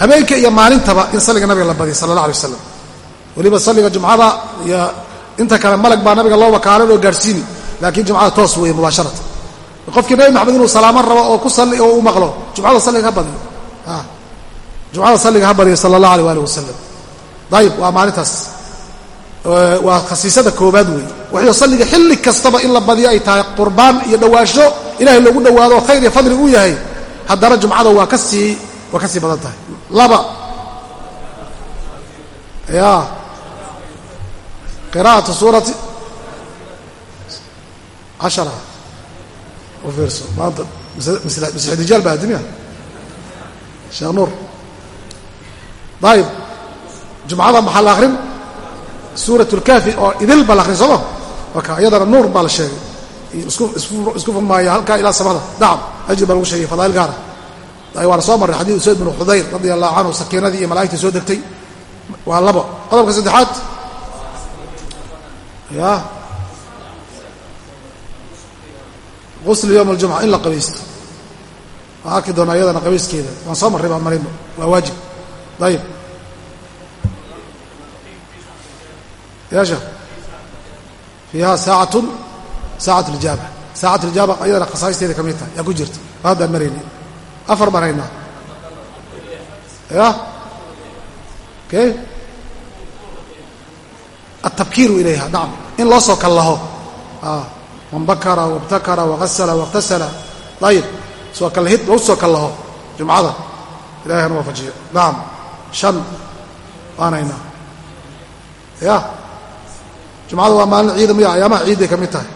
Speaker 1: habeenka iyo maalintaba in salliga nabiga la badiya sala allah alay wasalam salliga jumcada iyo inta kale malag baa nabiga loo wakaalan oo gaadhsiini laakiin jumcada toos weeye mubaasharatan qofkii nabi maxamed inuu salaamo rabo oo ku salli oo u maqlo jumcada salliga badiyo jumcada salliga ha badiyo sala allah aleh waalih wasalam dayib waa maalintaas waa khasiisada koobaad weeye waxyo salliga xilli kastaba in la badiyo ay tahay qurbaan iyo dhowaansho ilahay loogu dhowaado oo khayr iyo fadli uu yahay haddana jumcada waa ka sii waa ka sii badan tahay laba ya qira'atu suurati cashara u fiirso maanta masixdijaal baa adimiya sheekh nuur dayib jumcada maxaa la akrin? Suurat lkaafi oo idil baa la akrin sooma marka iyadana nuur baa la sheegay. Isku furmaaya halkaa ilaa samada. Dacab ajir baa lagu sheegay fadaa'il gaara waana soo marray xadiid usayd bnu xudayr radia allahu canhu sakiinadii iyo malaa'igtii soo degtay. Waa labo. Qodobka saddexaad. Ya qusl yowm aljumca in la qabaysto. Waan arki doonaa iyadana qabayskeeda ayib yaasha fiiha saacatun saacat lijaaba saacat lijaaba iyadana khasaa'isteeda ka mid tahay yaa ku jirta waa haddaan maraynay afar baan haynaa ya kay altabkiiru ilayha nacam in loo soo kallaho man bakara wabtakara wagasala waاktasala ayib soo kalahid lagu soo kallaho jumcada ilahay hana waafajiyo nacam shan waanaynaa ya jumcada waa maalin ciida miya ayaamaha ciidday ka mid tahay.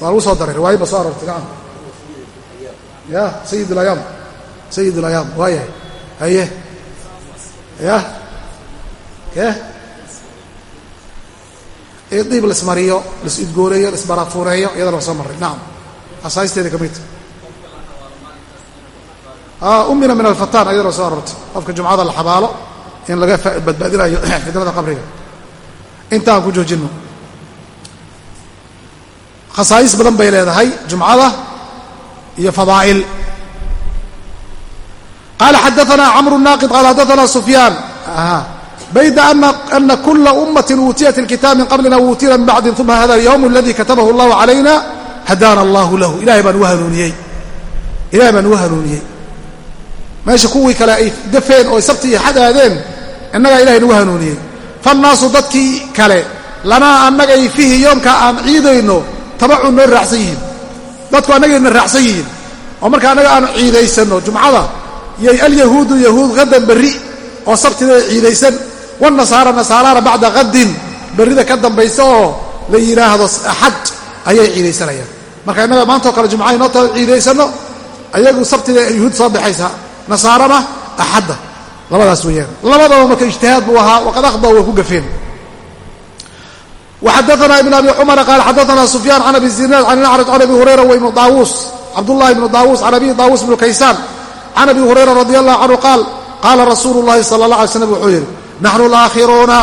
Speaker 1: Waa lagu soo daray riwaayo ba soo aroortay nacam ya sayid alayaam sayid alayaam waayahay haye ya ke diib laismariyo laisudgooreeyo laisbarafuureeyo iyadana waa soo marray. Nacam asaayisteeda ka midta umina min alfataan ayadana soo aroortay. Qofka jumcada la xabaalo in laga badbaadinayo <clears throat> fitnada qabriga. Intaan ku joojino khasaa'is badan bay leedahay jumcada iyo fadaa'il. Qaala xadaana camru naaqid qaala xadaana sufyaan. Bayda ana kula ummati uutiyat ilkitaab min qablina wuutira min bacdin uma hada alyowm aladi katabahu allahu calayna hadaana allahu lahu. Ilahay baan ugu hanuuniyey. Ilahay baan ugu meesha kuwii kale ay gafeen oo sabti iyo xad aadeen innagaa ilahay nagu hanuuniyey. Fannaasu dadkii kale lanaa annagay fihi yoomka aan ciidayno tabacun noo raacsan yihiin. Dadku annagayna raacsan yihiin. Oo marka annaga aanu ciidaysanno jumcada yay alyahuudu yahuud hadan berri oo sabtida ciidaysan. Wanasaara nasaaraana bacda qadin berrida ka dambaysa oo la yidhaahdo axad ayay ciidaysanayaan. Marka innaga maantao kale jumca inoo ta ciidaysanno ayagu sabtida yuhuud soo baxaysa nasaarana axadda labadaas weeyaan labadaba marka ijtihaad buu ahaa waqad akhda way ku gafeen وxadثna iبn abi cmر qال xadثna سفyاn عن abi الزinاad عن الأعرج عن abi هurayra w ibn daawuus cabdالlahi بn daawuus عن abi daawuus بn kaysaan عن abi هurayra radي الlah canهu qaal qaala rasuulu الlahi salى الlaه alay slam wuxuu yidhi naxnu اlaakhiruuna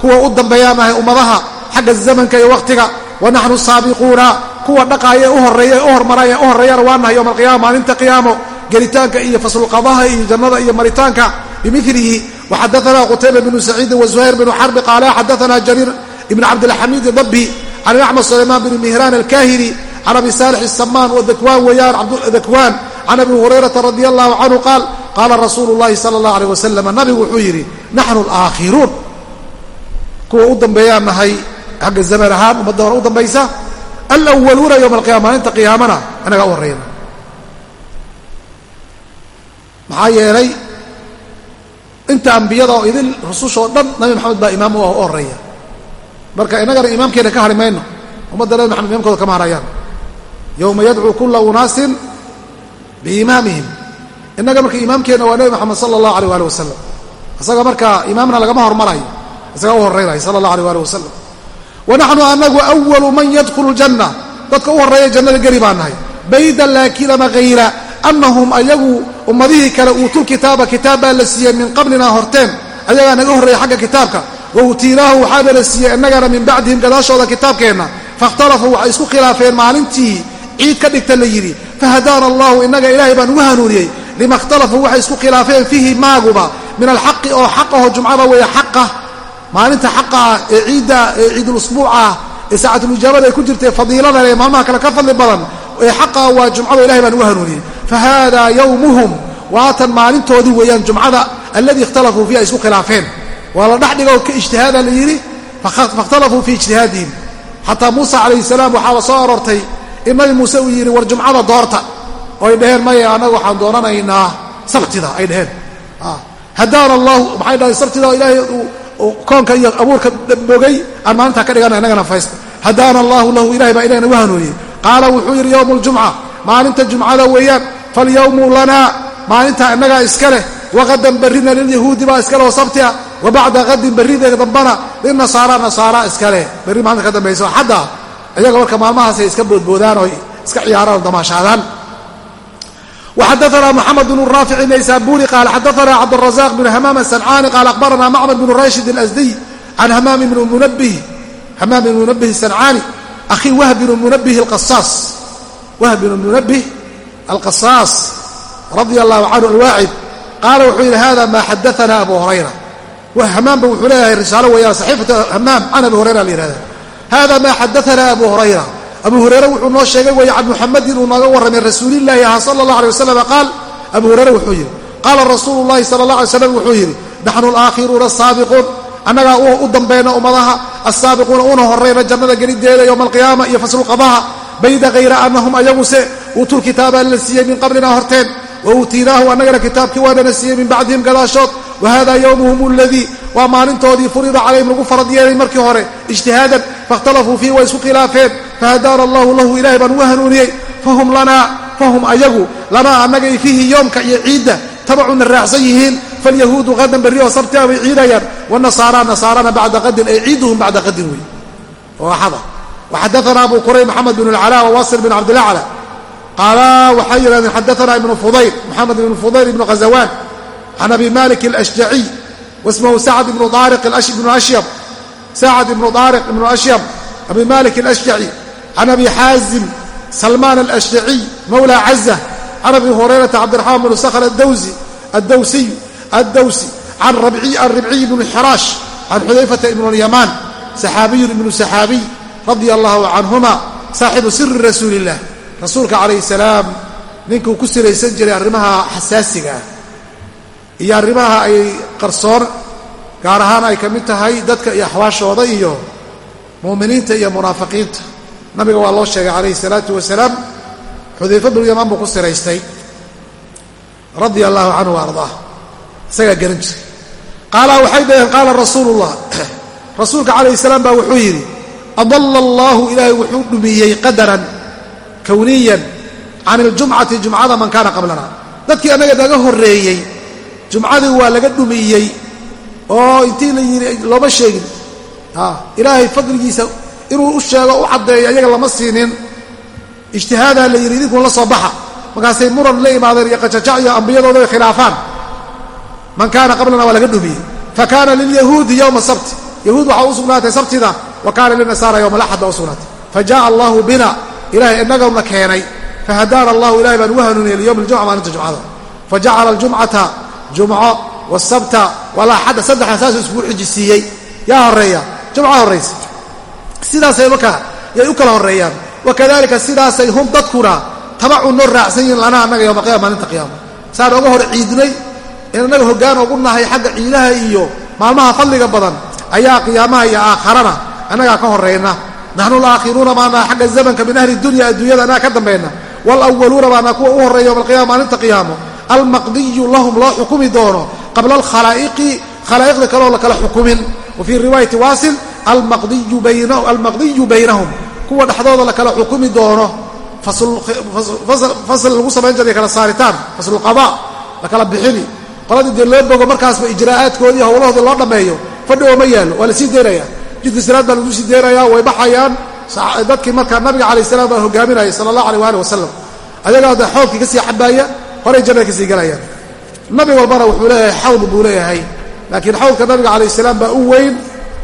Speaker 1: kuwa u dambeeyaanahay ummadaha xagga zamanka iyo waqtiga wanaxnu saabiquuna kuwa dhaqaaya u horeeya u hormaraya u horreeyana waa nahay yowma alqiyama maalinta qiyaamo gelitaanka iyo faslqadaha iyo jannada iyo maritaanka bimilihi waxadaana qutayba bnu saciidin wazuhayr bnu xarbi qaala xadaana jariir ibn cabdilxamiid dabi can axmed sulaymaan bn mihraan alkahili can abi saalix isamaan dakwaan weeyaan dakwaan can abi hurayrata radi allahu canhu qaal qaala rasuulu llahi sala allah aleyh wasalam nabigu wuxuu yidhi naxnu laakhiruun kuwa u dambeeyaan nahay xagga zaman ahaan ummadda hore u dambaysa alwaluuna yowma alqiyama maalinta qiyaamana inaga u horrayna maxaa yeelay inta ambiyada oo idin rusushoo dhan nabi maxamed baa imaam u ah u horreeya. Marka innagana imaamkeena ka hari mayno ummadda nabi maxamed imaamkooda kama harayaan yowma yadcuu kula unaasin biimaamihim. Innaga marka imaamkeenna waa nebi moxamed sala allahu alيh ali wasalam isaga marka imaamna lagama hormarayo isagaa u horraynayo sala allah alيh ali wasalam wa naxnu anagu awalu man yadkhulu ljanna dadka u horreeya jannada geli baa nahay. Bayda laakinama hayra annahum ayagu ummadihii kale uutulkitaaba kitaab baa la siiyey min qablina horteen ayagaa naga horreeya xagga kitaabka. Wa utiinaahu waxaaba la siiyey innagana min bacdihim gadaashooda kitaabkeenna. Fakhtalafuu waxay isku khilaafeen maalintii ciid ka dhigta la yidhi fahadaana allahu innaga ilaahay baan ugu hanuuniyey. Lima ikhtalafuu waxay isku khilaafeen fiihi maaguba min alxaqi oo xaqaho jumcada weeye xaqa. Maalinta xaqa ah ee ciidda ee ciidulusbuuc ah ee saacatulijaabada ay ku jirtay fadiiladan ee maalmaha kale ka fadli badan ee xaqaa waa jumcada ilahay baan ugu hanuuniyey fahada yowmuhum waatan maalintoodii weeyaan jumcada alladii ikhtalafuu fiiha isku khilaafeen waa la dhex dhigo ka ijtihaada la yidhi fakhtalafuu fii ijtihaadihim xataa muusa calayhi salaam waxaaba soo aroortay in nabi muuse uu yidhi war jumcada doorta oo ay dhaheen maya annaga waxaan doonanaynaa sabtida ay dhaheen hadaana allahu maxay dhahay sabtida oo ilaahay koonka iyo abuurka bogay aan maalintaa ka dhigana innagana faysta hadaana allahu lahu ilahay baa inagana qaala wuxuu yidhi yowmu ljumca maalinta jumcada weeyaan falyowmu lanaa maalintaa innagaa iska leh waqadan barrina lilyahuudi baa iska leh oo sabti ah wa bacda qadin barrideeda dambana linasaara nasaara iska leh berri maalinta ka dambaysa xadda iyaga marka maalmahaasay iska boodboodaan oo iska ciyaaraan oo damaashaadaan وxadثna mحamed بن rاafic naysaburi qal xadثna cabdالرaزاq بن hmam السنcاni qal أخbarna mcmر بن rashid الأsdiy can hmam بn munbه السنcاni أخhi whb بن munbه الqaصاص whb بن munbه alqasaas radia allahu canhu alwaacid qaala wuxuu yidhi hada maa xadaana abu hurayra. Hamaamba wuxuu leeyahay risaalo weeyaan saxiifata hamaam can abi hurayra la yihahda hada maa xadaana abu hurayra. Abu hurayre wuxuu noo sheegay weeye can muxamadin uu nooga warramay rasuulillahi ahaa sala allah alay wasalam qaal abu hurayre wuxuu yidhi qaala rasuulu llahi sala allah alay slam wuxuu yidhi naxnu alaakhiruuna asaabiquun annagaa u dambayna ummadaha assaabiquuna una horrayna jannada geliddeeda yowma alqiyaama iyo faslu qadaha bayda hayra anahum ayaguse uutuu kitaaba la siiyey min qablina horteen wa uutiinaahu annagana kitaabkii waanana siiyey min bacdihim gadaashood wa hada yowmuhum aladii waa maalintoodii furida calayhim lagu farad yeelay markii hore ijtihaadan faاkhtalafuu fiihi way isku khilaafeen fahadaana allahu lahu ilahay baan ugu hanuuniyey fahum lanaa fahum ayagu lanaa annagay fiihi yoomka iyo ciidda tabacuna raacsan yihiin falyahuudu qadan berri oo sabtia bay ciidayaan wanasaara nasaarana bacda qadin ay ciiduhum bacda qadin wey axada waxadaana abu qurayb maxamed bn اlcala wawasil bn cabdilacla qaala waxay yidhahdeen xadaana ibnu fudayl moxamed ibnu fudayl ibnu khazawaan can abi malik alashjaciy wasmahu sacd ibnu aariq ibnu ashyab sacd ibnu daariq ibnu ashyab abi malik alashjaci can abi xaazim salmaan alashjaciy mawla caza can abi hurayrata cabdiraxmaan bnu sakhr adawsi addawsiy addawsi can ribciy bnu xiraash can xudayfata ibnu alyamaan saxaabiyun ibnu saxaabiy radia allahu canhuma saaxibu siri rasuuli illah rasuulka calayhi salaam ninkuu ku siraysan jiray arrimaha xasaasiga. Ah iyo arrimaha ay qarsoon gaar ahaan ay ka mid tahay dadka iyo axwaashooda iyo mu'miniinta iyo munaafiqiinta. Nabiga waa loo sheegay calayhi salaatu wasalaam xudayfa binu yamaan buu ku siraystay. Radia allahu canhu wa ardaah. Isagaa garan jiray. Qaala waxay dhaheen qaala rasuulullah. <clears throat> Rasuulka calayhi salaam baa wuxuu yidhi adalla allaahu ilaahay wuxuu dhumiyey qadaran kowniyan can iljumcati jumcada man kaana qablana. Dadkii annaga naga horreeyey jumcadii waa laga dhumiyey. Oo intii la yidhi looma sheegin. Ilaahay fadligiisa inuu u sheego u caddeeyo ayaga lama siinin. Ijtihaadaa la yidhi idinkun la soo baxa. Markaasay muran la imaadeen iyo qajajac iyo ambiyadooda ay khilaafaan. Man kaana qablana waa laga dhumiyey. Fa kaana lilyahuudi yowma sabti. Yahuud waxaa u sugnaatay sabtida wa kaana linasaara yowma laxad baa u sugnaatay fa jaءa allahu bina ilahay inagowna keenay. Fahadaana allahu ilahay baan ugu hanuuniyey liyowm ljumca maalinta jumcada. Fajacala aljumcata jumco wasabta walaxadda saddexda saasuu iskugu xijisiiyey yaa horreeya jumca horraysa sidaasay markaa yay u kala horreeyaan. Wakadalika sidaasay hum dadkuna tabacun noo raacsan yihiin lanaa annaga yowma qiyama maalinta qiyaama. Saan oga hor ciidnay in annaga hoggaan ogu nahay xagga ciidaha iyo maalmaha fadliga badan ayaa qiyaamaha iyo aakharana annagaa ka horrayna naxnu alaakhiruuna baanaa xagga zamanka min ahli dunya adduunyada annaga ka dambayna walawaluuna baanaa kuwa u horreeya yowma alqiyama maalinta qiyaamo. Almaqdiyu lahum loo xukumi doono qabla alkhalaa'iqi khalaa'iqda kaleoo la kala xukumin. Wa fii riwaayati waasil almaqdiyu baynahum kuwa dhexdooda la kala xukumi doono. Fasl lagu samayn jiray kala saaritaan. Faslulqada la kala bixini. Qoladii dee loo bogo markaasba ijraa'aadkoodii howlahoodii loo dhammeeyo. Fadhioo ma yaallo waa la sii jidka siraad baa lagu sii deynayaa way baxayaan. Dadkii markaa nabiga calayh salam baa hogaaminaya sala allah aleh waali wasalam ayagaa dee xoolkii ka sii xabaaya horay jannada ka sii galayaan. Nabi walbana wuxuu leeyahay xawd buu leeyahay. Laakiin xawdka nabiga calayh salaam baa u weyn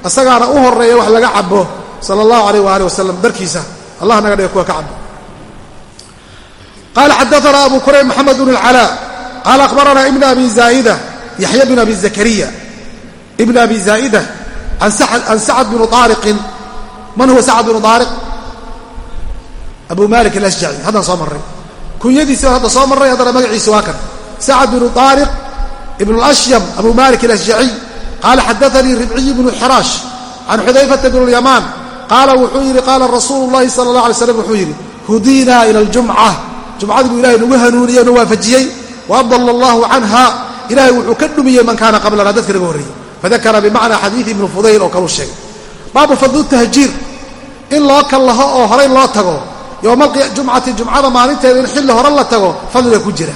Speaker 1: isagaana u horreeya wax laga cabo sala allahu alayh waali wasalam darkiisa. Allah naga dhiga kuwa ka cabo qala xadaana abu kurayb maxamed bn اlcalaa qaala akhbarana ibn abi zaa'ida yaxya bn abi zakariya. Ibn abi zaa'ida can sacd bn aariqin man huwa sacd bnu aariq abu malik alashjaci haddaan soo marray kunyadiisi hadda soo marray haddana magaciisi waa kan sacd bnu aariq ibn اlashyam abu malik alashjaciy qaala xadaanii ribciy bnu xiraash can xudayfata bn اlyamaan qaala wuxuu yidhi qaala rasuulu اllahi sala اllah alay slam wuxuu yidhi hudiinaa ila اljumca jumcadii buu ilahay nagu hanuuniyey nu waafajiyey waadala allahu canha ilahay wuxuu ka dhumiyey man kaana qablana dadka naga horreeyey fadakara bimacnaa xadiidi ibni fudayl oo kaluu sheegay baabu fadlu tahjiir in loo kallaho oo horay loo tago yowmajumcati jumcada maalinteeda in xilli hore la tago fadliga ku jira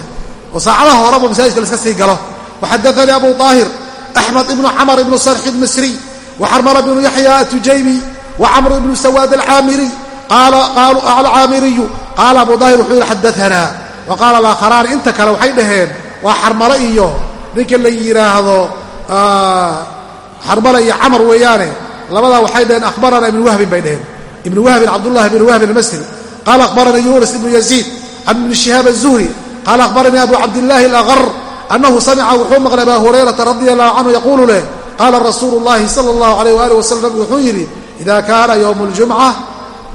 Speaker 1: oo saacadaha horeba masaajidka laska sii galo waxadaanii abu aahir axmed ibnu camr ibnu sarxi misriy waxarmala bnu yaxya atujaybi wacamr ibnu sawaad alcaamiriy alcaamiriyu qaala abu daahir wuxuu yidhi xadaanaa wa qaala alaakharaani inta kale waxay dhaheen waa xarmale iyo ninka la yidhaahdo xarmale iyo camar weeyaane labadaa waxay dhaheen ahbarana ibnu wahbin bay dhaheen ibnu wahbin cabdullahi bn wahbin almasri qaala akhbaranii yunis ibnu yaziid can ibni shihaab azuhri qaala akhbaranii abu cabdillaahi alaqar annahu samica wuxuu maqlay abaa hurayrata radia allahu canhu yaquulu leh qaala rasuulu llahi sala allahu alayh waali wasalam nabigu wuxuu yidhi ida kaana yowmu ljumca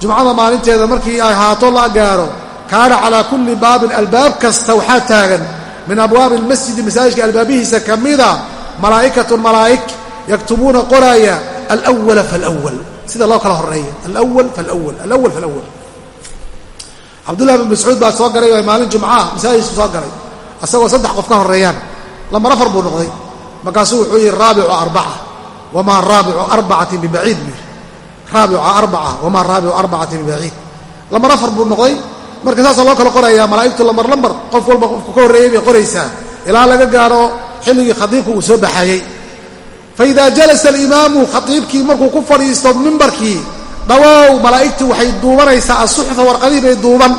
Speaker 1: jumcada maalinteeda markii ay haato la gaaro kaana calaa kulli baabin albaab kasta waxaa taagan min abwaabi almasjidi masaajidka albaabihiisa ka mida malaa'ikatun malaa'ig yaktubuuna qoraaya alwala falwal sida loo kala horreeya alwal falwal alawal falawal cabdullahi bin mascuud baa soo galay maalin jumcaah masaajidku soo galay asagoo saddex qof ka horeeyaan lamar afar buu noqday. Markaasuu wuxuu yidhi raabicu arbaca wamaa raabicu arbacatin bibaciid buu yidhi. Raabicu arbaca wamaa raabicu arbacatin bibaciid. Lamar afar buu noqday. Marka saasa loo kala qorayaa malaa'igtu lamar lambar qof walba qofku ka horreeyey bay qoraysaa. Ilaa laga gaadho xilligii khadiibku uu soo baxayey faida jalasa alimaamu khaiibkii markuu ku fadhiisto mimbarkii dhawow malaa'igtii waxay duubanaysaa asuxfa warqadii bay duuban.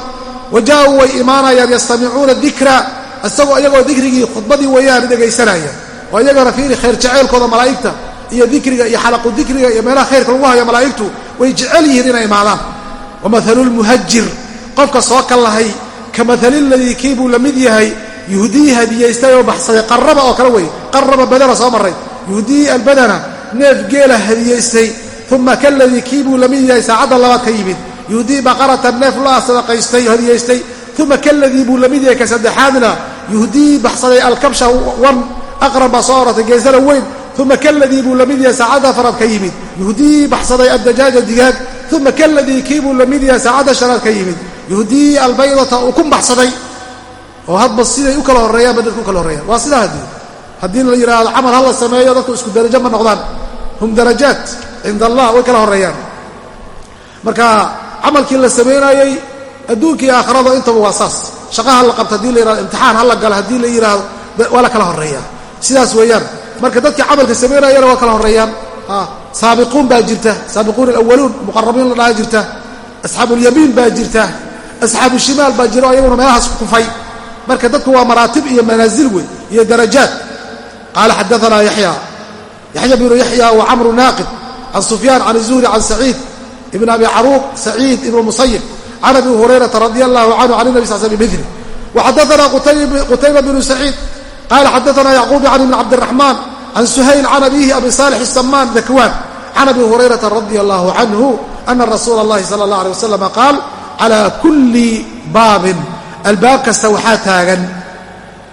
Speaker 1: Wa ja'uu way imaanayaan yastamicuuna dikra isagoo iyagoo dikrigii khudbadii weeyaan dhegaysanaya. Oo iyagana fiiri khayr jaceylkooda malaa'igta iyo dikriga iyo xalaqu dikriga iyo meelaha khayrka lagu hayo malaa'igtu way jecel yihiin inay imaadaan. Wamahalu lmuhajir qofka soo kallahay ka mahaliladii kii buu la mid yahay yuhdii hadiyaystay oo baxsaday qaraba oo kale wey qaraba badana soo marray. Yuhdii albadana neef geela hadiyaystay uma kaladii kii buu la mid yahay saacadda labaad ka yimid. Yuhdii baqaratan neef la sadaqaystay hadiyaystay uma kaladii buu la mid yahay ka saddexaadna. Yuhdii baxsaday alkabsha wan aqran baa soo orortay geesana weyn uma kaladii buu la mid yahay saacadda afaraad ka yimid. Yuhdii baxsaday addajaaja digaag uma kaladii kii buu la mid yahay saacadda shanaad ka yimid. Yuhdii albaydata ukun baxsaday oo hadba siday u kala horreeyaan ba dadka u kala horreeyaan. Waa sidaa haddii haddii la yidhaahdo camal ha la sameeyo dadku isku darajo ma noqdaan. Hum darajaat cinda allah way kala horreeyaan. Marka camalkii la samaynayey adduunkii aakhirada intaba waa saas. Shaqa ha la qabto haddii la yihahdo imtixaan ha la galo haddii la yidhaahdo waa la kala horreeyaa. Sidaas weeyaan. Marka dadkii camalka samaynayana waa kala horreeyaan. Saabiquun baa jirta saabiquun alawaluun muqarabiin la dhaha jirta. Asxaabuulyamiin baa jirta. Asxaabu shimaal baa jira oo iyaguna meelahaas kufay marka dadku waa maraatib iyo manaasil wey iyo darajaad. Qaala xadaanaa yaya yaxya bnu yaxya wa camru can sufyaan can zuhri can saciid ibn abi caruuq saciid ibn musayib can abi hurayrata radi allahu canhu can nabi sal sl bimili waxadaanaa qutayba bnu saciid qaala xadaanaa yacquub can ibni cabdiraxmaan can suhayl can abiihi abi saalix isamaan dakwaan can abi hurayrata radi allahu canhu ana rasuula allahi sala allah alay wasalama qaal calaa kulli baabin albaab kasta waxaa taagan.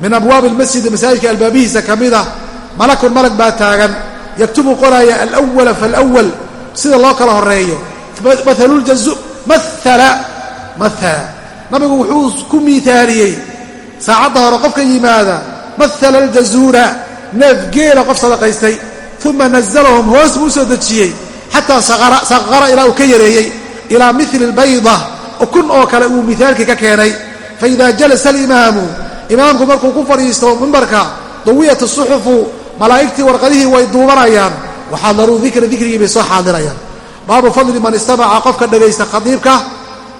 Speaker 1: Min abwaabi almasjidi masaajidka albaabihiisa ka mida malakun malag baa taagan. Yaktubu qoraya alwala falwal sida loo kala horeeyo mahaluljazu maala maala nabigu wuxuu ku miitaaliyey saacadda hore qofka yimaada mahala aljazuura neef geela qof sadaqaystay. Uma nazalahum hoos buu u soo dejiyey. Xataa saqara ilaa uu ka yareeyey. Ilaa mili albayda. Ukun oo kale uu mihaalkii ka keenay faida jalasa alimaamu imaamku markuu ku fadhiisto mimbarka dawiyat suxufu malaa'igtii warqadihii way duubanayaan waxaadaruu dikra dikrigii bay soo xaadirayaan baabu fadli man istamaca qofka dhegaysta khadiibka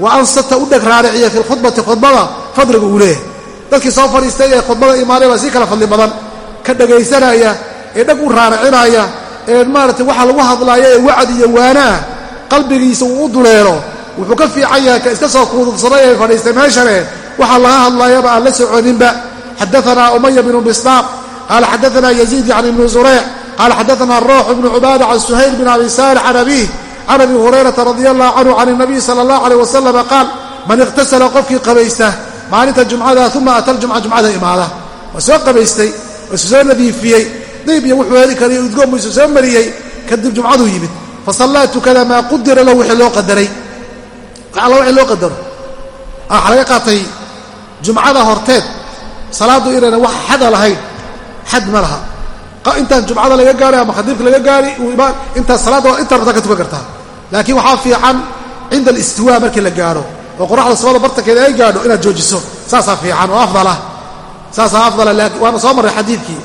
Speaker 1: wa ansata u dheg raariciya fi lkhudbati khudbada fadliga uu leeyahay dadkii soo fadhiistay ee khudbada imaanay baa sii kala fadli badan ka dhegaysanaya ee dheg u raaricinaya ee maaragtay waxa lagu hadlaaya ee wacd iyo waanaah qalbigiisa uu u duleelo wuxuu ka fiican yahay ka iska soo kuudubsaday ee fadhiistay meeshane waxaa laga hadlayaba aan la soconinba xadaanaa umaya bnu bisdaaq qaala xadaanaa yaziid can ibni zureyc qaala xadaanaa roox ibnu cubaada can suhayl bin abi saalix can abiih can abi hurayrata radi allahu canhu can nabiy sala allah aleyh wasalama qaal man iqhtasala qofkii qabaysta maalinta jumcada uma ata ljumca jumcada imaada. Waa soo qabaystay waa isu soo nadiifiyey diib iyo wuxuu heli kariyo udgoon buu isu soo mariyey kadib jumcaduu yimid. Fasallaa tukada maa qudira lahu wixii loo qadaray. Alla wixii loo qadaro. Waxaa laga qaatay jumcada horteed salaaddu inayna wax xada lahayn xad ma laha. Intaan jumcada laga gaari ama khadiibka laga gaari intaa salaadda intaan rabtaa ka tukan kartaa. Laakiin waxaa fiican cinda alistiwaa markii la gaadho oo qoraxda samada bartankeeda ay gaadho inaad joojiso. Saasaa fiican oo afdalah saasaa afdala waana soo marray xadiidkii.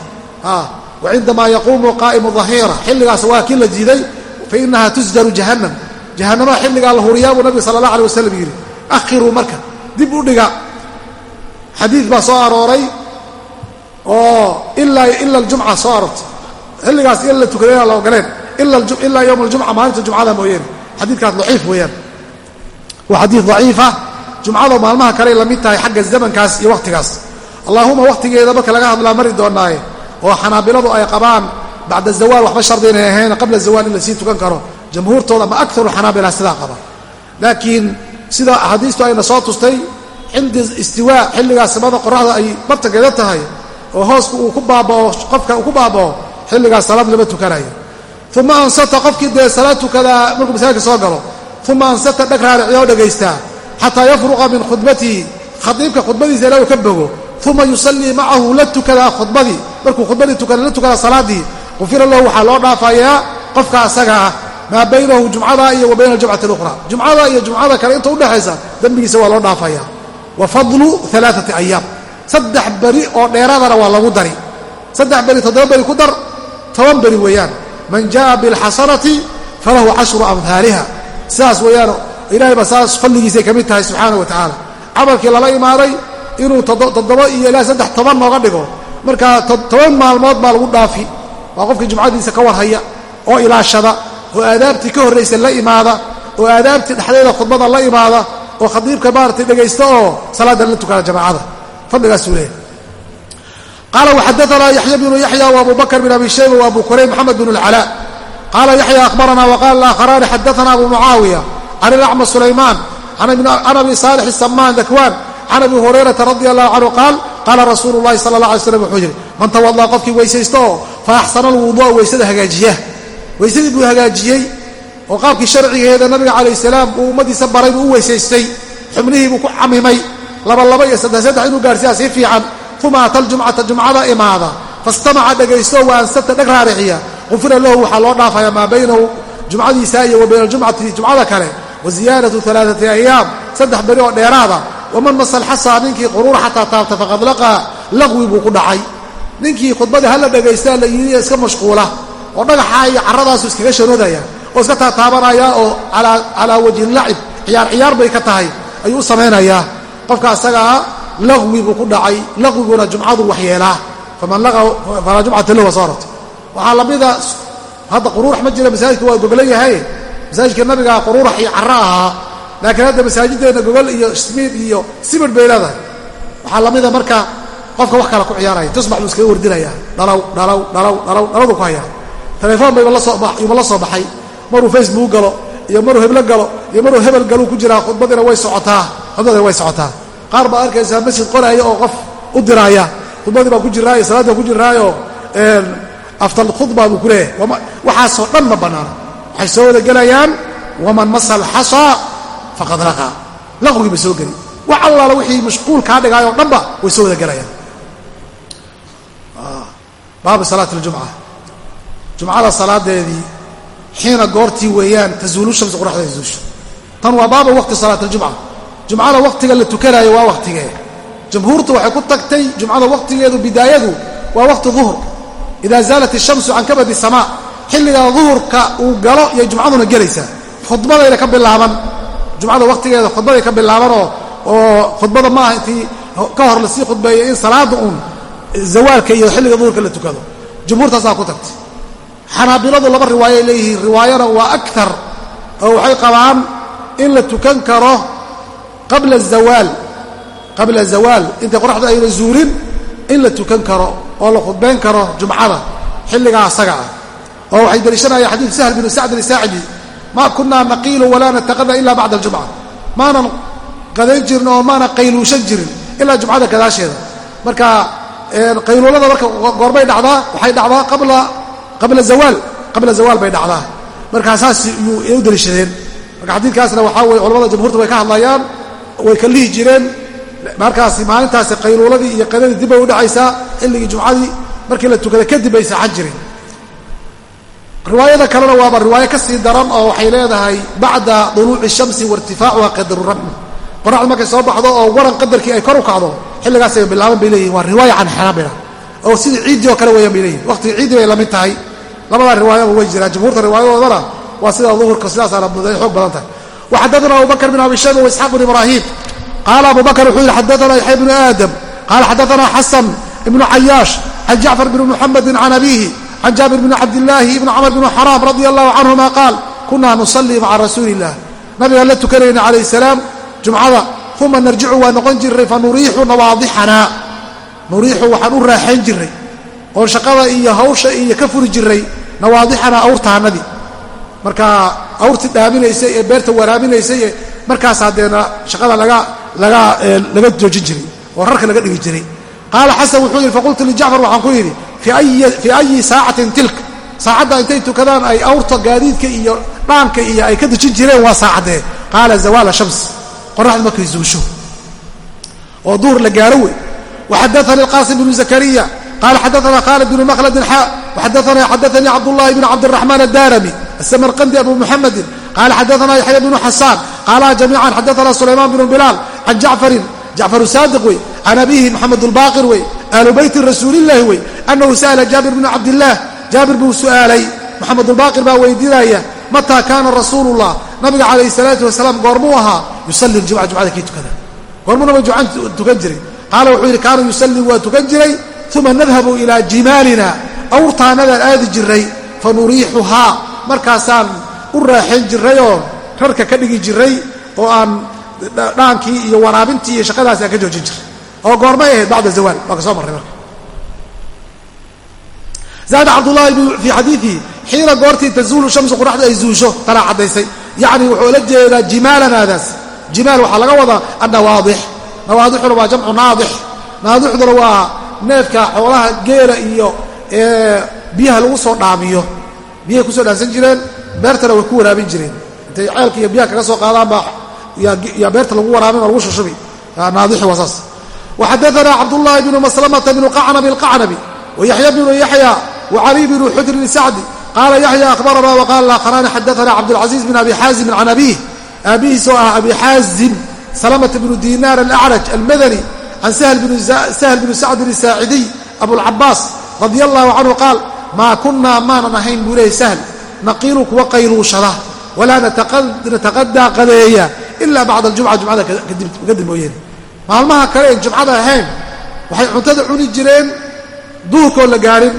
Speaker 1: Wa cindamaa yaquumu qaa'imu dahiira xilligaas waa kii la diiday fa inaha tusjaru jahannam. Jahannamaha xilligaa la huriyaa buu nabiga sala allah alay wasalam yidhi akhiruu marka dib u dhiga xadiid baa soo arooray oo ilaa ila aljumca soo aroortay. Xilligaas in la tukaday inaan la ogoleen ilaa yowma aljumca maalinta jumcada mooyaane xadiidkaas daciif weeyaan. Waa xadiid daciifa. Jumcada maalmaha kaley la mid tahay xagga zamankaas iyo wakhtigaas allaahuma wakhtigeeda marka laga hadlaa mari doonaaye oo xanaabiladu ay qabaan bacda zawaal waxba shardi inay ahayn qabla zawaal in la sii tukan karo jamhuurtooda ama akaru xanaabila sidaa qaba. Laakiin sida axaadiistu ayna soo tustay cindi istiwaa xilligaa samada qoraxda ay bartankeeda tahay oo hoosku uu ku baabao qofka uu ku baabao xilligaas salaad lama tukanayo. Uma ansata qofkii dee salaad tukadaa markuu masaajidka soo galo uma ansata dheg raariciyo oo xataa yafruqa min khudbatihi khadiibka khudbadiisa ilaa ka bogo. Uma yusallii macahu la tukadaa khudbadii. Markuu khudbadii tukada la tukada salaadii. Qufira lahu waxaa loo dhaafayaa qofka asaga ah. Maa baynahu jumcada iyo wa bayna aljumcati اlukhra jumcada iyo jumcada kale inta udhexaysa dembigiisa waa loo dhaafaya wa fadlu alaaati ayaam saddex beri oo dheeraadana waa lagu dari. Saddex beri toddoba beri ku dar toban beri weeyaan. Man jaءa biاlxasanati falahu cashru amhaaliha sidaas weeyaan ilahay baa saas fadligiisay ka mid tahay subxaana wa tacaala camalkii lala imaaday inuu toddoba iyo ilaa saddex toban nooga dhigo. Markaa toban maalmood baa lagu dhaafi. Waa qofkii jumcadiisa ka warhaya oo ilaashada oo aadaabtii ka horraysa la imaada oo aadaabtii dhexdeeda khudbada la imaada oo khadiibka maaratay dhegaysta oo salaadda la tukada jamaacada. Fadligaasuu leeyahy qaala waxadaanaa yaxya bnu yaxya wa abu bakr bin abi shayba wa abu kurayb moxamed bn اlcalaa qaala yaxya akhbarana waqala alaakharaani xadaana abu mucaawiya can ilacma sulaymaan can abi saalix samaan dakwaan can abi hurayrata radi allahu canhu qaal qaala rasuulu llahi sala allah alay slam wuxuu yidhi man tawada'a qofkii weysaysta oo fa axsana alwudu'a weysada hagaajiya weysadii buu hagaajiyey oo qaabkii sharcigeeda nabiga calayh salaam uu ummadiisa baray buu u weysaystay. Xubnihii buu ku camimay labalaba iyo saddex saddex inuu gaarsiiyaa sii fiican. Uma ata jumcada imaada fastamaca dhegaysto wa ansata dheg raariciya qufira lahu waxaa loo dhaafaya maa baynahu jumcadiisa iyo wa bayna aljumcati jumcada kale. Wa ziyaadatu alaaati ayaam saddex beri oo dheeraada. Waman masal xasaa ninkii quruura xataa taabta faqad laqaa laqwi buu ku dhacay. Ninkii khudbadii hala dhagaystaa la yidhi iska mashquula. Oo dhagaxa iyo carradaasu iskaga sharoodaya oo iska taataabanaya oo calaa wajhi lacib ciyaar ciyaar bay ka tahay ayuu u samaynayaa qofka asagaa laqwi buu ku dhacay laqwiguna jumcadu waxyeelaa falaa jumcata lahu soo arortay. Waxaa lamida hadda quruurax ma jira masaajidka waa goglo yahay. Masaajidka nabigaa quruurax iyo carro ahaa laakiin hadda masaajideenna gogol iyo smiid iyo sibir bay leedahay. Waxaa lamida marka qofka wax kale ku ciyaaraya tusbax buu iskaga wardinaya dhalow dhalow dhalow dhalow dhaladu ku hayaa. Telefoon bayba yuuba la soo baxay maruu facebook galo iyo maruu heblo galo iyo maruu hebel galuu ku jiraa khudbadiina way socotaa khudbadiina way socotaa. Qaar baa arkaysaa masjid qoraaya oo qof u diraaya khudbadii baa ku jiraayo salaad baa ku jiraayo aftal khudba buu ku leeyahay. Waxaasoo dhan ma bannaana waxay soo wada gelayaan waman masa alxasaa faqad laqaa laqwigii ba soo geli. Wax allaala wixii mashquul kaa dhigaayoo dhanba way soo wada gelayaan. Baabu salaat اljumca jumcada salaadeedii xiina goortii weeyaan tazuulu shamsi qoraxda zuusho tan waa baaba waqti salaat aljumca jumcada waqtiga la tukanaayo waa waqtigee. Jumhuurtu waxay ku tagtay jumcada waqtigeedu bidaayadu waa waqti duhur. Idaa zaalat ishamsu can kabadi samaa. Xilligaa duhurka uu galo iyo jumcaduna gelaysaa. Khudbadayna ka bilaaban. Jumcada waqtigeeda khudbaday ka bilaabanoo oo khudbada maaha intii ka hor la sii khudbeeyo in salaada uun zawaalka iyo xilliga duhurka la tukado. Jumhuurtaasaa ku tagtay xanaabiladu laba riwaayay leeyihiin. Riwaayana waa akar oo waxay qabaan in la tukan karo qabla zawaal qabla zawaal. Intay qoraxdu ayna zuulin in la tukan karo oo la khudbayn karo jumcada xilligaa asaga ah. Oo waxay deliishanayaan xadiid sahl binu sacd isaacidi maa kunaa naqiilu walaa nataqada ila bacda aljumca. Maanan qadayn jirin oo maanan qayluushan jirin ilaa jumcada gadaasheeda. Marka qayluulada marka goorbay dhacdaa waxay dhacdaa qabla zawaal qabla zawaal bay dhacdaa. Markaa saas yay u deliishadeen marka xadiidkaasna waxaa weye culamada jamhuurta way ka hadlayaan way ka lihi jireen. Markaasi maalintaasi qayluuladii iyo qadadii dib u dhacaysaa xilligii jumcadii markii la tukada kadib bay saxan jireen. Riwaayada kalena waaba riwaayo ka daran oo waxay leedahay bacda duluuci shamsi wairtifaacuha qadaru raqmi qoraxda markay soo baxdo oo waran qadarkii ay kor u kacdo xilligaasay bilaaban bay leeyihiin waa riwaaya can xanaabila oo sidii ciiddii oo kale weeyaan bay leeyihiin waqtigii ciiddii bay la mid tahay labadaa riwaayaba way jiraan. Jumhuurta riwaayadoodana waa sida duhurka sidaasaana xoog badan tahay. Waxadana abubakr bin abi shayba waisxaaq bin ibraahim qaala abu bakr wuxuu yihi xadaana yaxya bnu aadam. Qaala xadaana xasan ibnu cayaash can jacfar bni muxamedi can abiihi can jaabir bni cabdillaahi ibni camr bni xaraam radi allahu canhuma qaal kunaa nusalii maca rasuuli illah nabigaan la tukanayna calayh salaam jumcada uma narjicu waa noqon jiray fa nuriixu nawaadixanaa. Nuriixu waxaan u raaxayn jiray oon shaqada iyo hawsha iyo ka furi jiray nawaadixanaa awrtahanadii markaa awrtii dhaaminaysay ee beerta waraaminaysay ee markaasaa deena shaqada laga laga joojin jiray oo rarka laga dhigi jiray. Qaala xasan wuxuu yidhi faqultu lijacfar waxaan ku yidhi fii ayi saacatin tilka saacadda intay tukadaan ay awrta gaadiidka iyo dhaanka iyo ay ka dejin jireen waa saacaddee qaala zawaala shams qoraxdu markay zuusho. Oo duhur la gaaro wey waxadaanii qaasim bnu zakariya qaala xadaana khaalid bnu maqladin xa xadaanii cabdullahi bn cabdiraxmaan addarami asamarqandi abu muxamedin qaala xadaana yaxya bnu xasaan qaalaha jamiican xadaana sulaymaan bnu bilaal can jacfarin jacfaru saadiq wey can abihi maxamed lbaaqir wey ahlu beyti rasuulillahi wey anahu sa'ala jaabir bnu cabdillaah jaabir buu su'aalay maxamedulbaaqir baa weydiinaya mataa kaana rasuulullah nabiga calayhi salaatu wasalaam goormuu ahaa yusalli ljumca jumcada kii tukada goormuu nabiga jumcada tukan jiray qaala wuxuu yidhi kaana yusalli waa tukan jiray uma nadhabu ilaa jimaalina awrtaanadaan aadi jiray fa nuriixuhaa markaasaan u raaxayn jiray oo rarka ka dhigi jiray oo aan dhaankii iyo waraabintii iyo shaqadaasi aan ka joojin jiray oo goormay ahayd bacda zawaal waa ka soo marray marka zaada cabdullaahi fii xadiidihi xiina goortii tazuulu shamsu qoraxdu ay zuusho tanaa caddaysay yacni wuxuu la jeedaa jimaalanaadaas jimaal waxaa laga wadaa annawaadix nawaadixuna waa jamcu naadix naadixduna waa neefka xoolaha geela iyo biyaha lagu soo dhaamiyo. Biyahay ku soo dhaansan jireen beertana way ku waraabin jireen. Intay ceelka iyo biyaha kaga soo qaadaan baa yaa beerta lagu waraabin oo lagu shushubi naadixi waa saas. Waxadaana cabdullaahi bnu maslamata bnu qacnabi alqacnabi wayaxya bnu yaxya wcali bnu xujrin sacdi qaala yaxya ahbarana waqala laakharani xadaana cabdاlcaziiz bn abi xaazimin can abiih aabihiisoo ah abi xaazim salamata bnu dinaar alacraj almadani can sahl bnu sacdin isaacidiy abulcabaas radia allahu canhu qaal maa kunaa maanan ahayn buu leeyay sahl naqiilu kuwa qayluushada walaa nataqadaa qadeeya ila bacda aljumca jumcada kadib mooyeene maalmaha kale en jumcada ahayn waxay cuntada cuni jireen duhurkoo la gaarin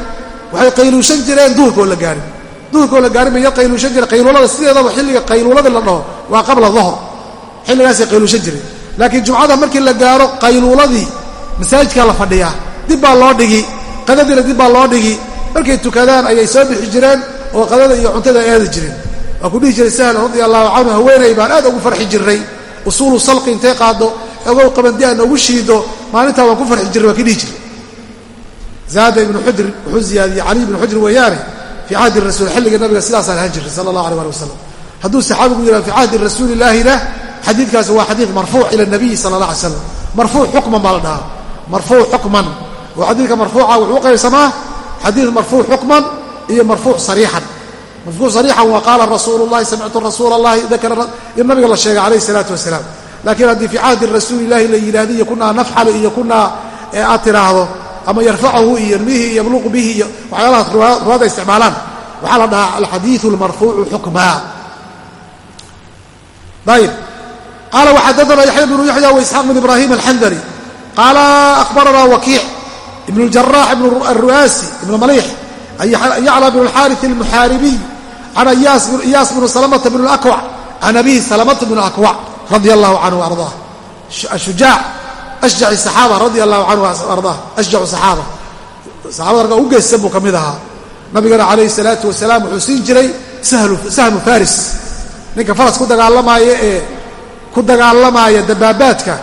Speaker 1: waxay qayluushan jireen duhurkoo la gaarin duhurkoo la gaarin bay yar qayluushan jireen qayluulada sideedaba xilliga qayluuladii la dhaho waa qabla duhr xilligaasay qayluushan jireen laakiin jumcada markii la gaaro qayluuladii masaajidkaa la fadhiyaa dib baa loo dhigi qadadiina dib baa loo dhigi. Markay tukadaan ayay soo bixi jireen oo qadada iyo cuntada aadi jireen. Waa ku dhihi jiray sahl radia allahu canhu haweenay baan aad ugu farxi jirray. Usuulu salqi intay qaaddo ogow qabandi aan noogu shiido maalintaa waan ku farxi jirray waan ka dhihi jiray. Zaada ibnu xujr wuxuu ziyaadiyey cali ibnu xujr weeyaane fii cahdi rasuul xilliga nabiga sidaasaan ahaan jiray sala allah alay ali wasalam hadduu saxaabigu yidhahdo fii cahdi rasuulillaahina xadiidkaasi waa xadiid marfuuc ila nabiyi sala allah alay slam marfuuc xukman baa la dhahaa. Marfuuc xukman. Oo xadiidka marfuuca wuxuu u qaybsamaa xadiid marfuuc xukman iyo marfuuc sariixan. Marfuuc sariixan waa qaala rasuulu llahi samictu rasuula allahi dakara in nabiga la sheegay calayhi salaatu wasalaam. Laakiin haddii fii cahdi rasuulillahi la yidhahdo iyo kunaa nafxalu iyo kunaa aad tiraahdo ama yarfacahu iyo yarmihi iyo bihi iyo waxyaalahaas ruwaada isticmaalaan waxaa la dhahaa alxadiiu almarfuucu xukmaa ayb qaala waxadaana yaxya bnu yuxya waisxaaq bn ibrahim alxandari qaala ahbaranaa wakiic ibnu ljarax ibnu aruaasi ibnu maliix yacla bnu alxaari almuxaaribiy can iyaas bnu salamata bn akwac can abihi salamata bn akwac radia allahu canhu ardaa shujaac ashjaci saxaaba radia allahu canhu ardaa ashjacu saxaaba saxabada ragga ugu geessan buu ka mid ahaa nabigana calayhi salaatu wasalaam wuxuu siin jiray sahmu faris ninka faras ku dagaalamaayo ee ku dagaalamaaya dabaabaadka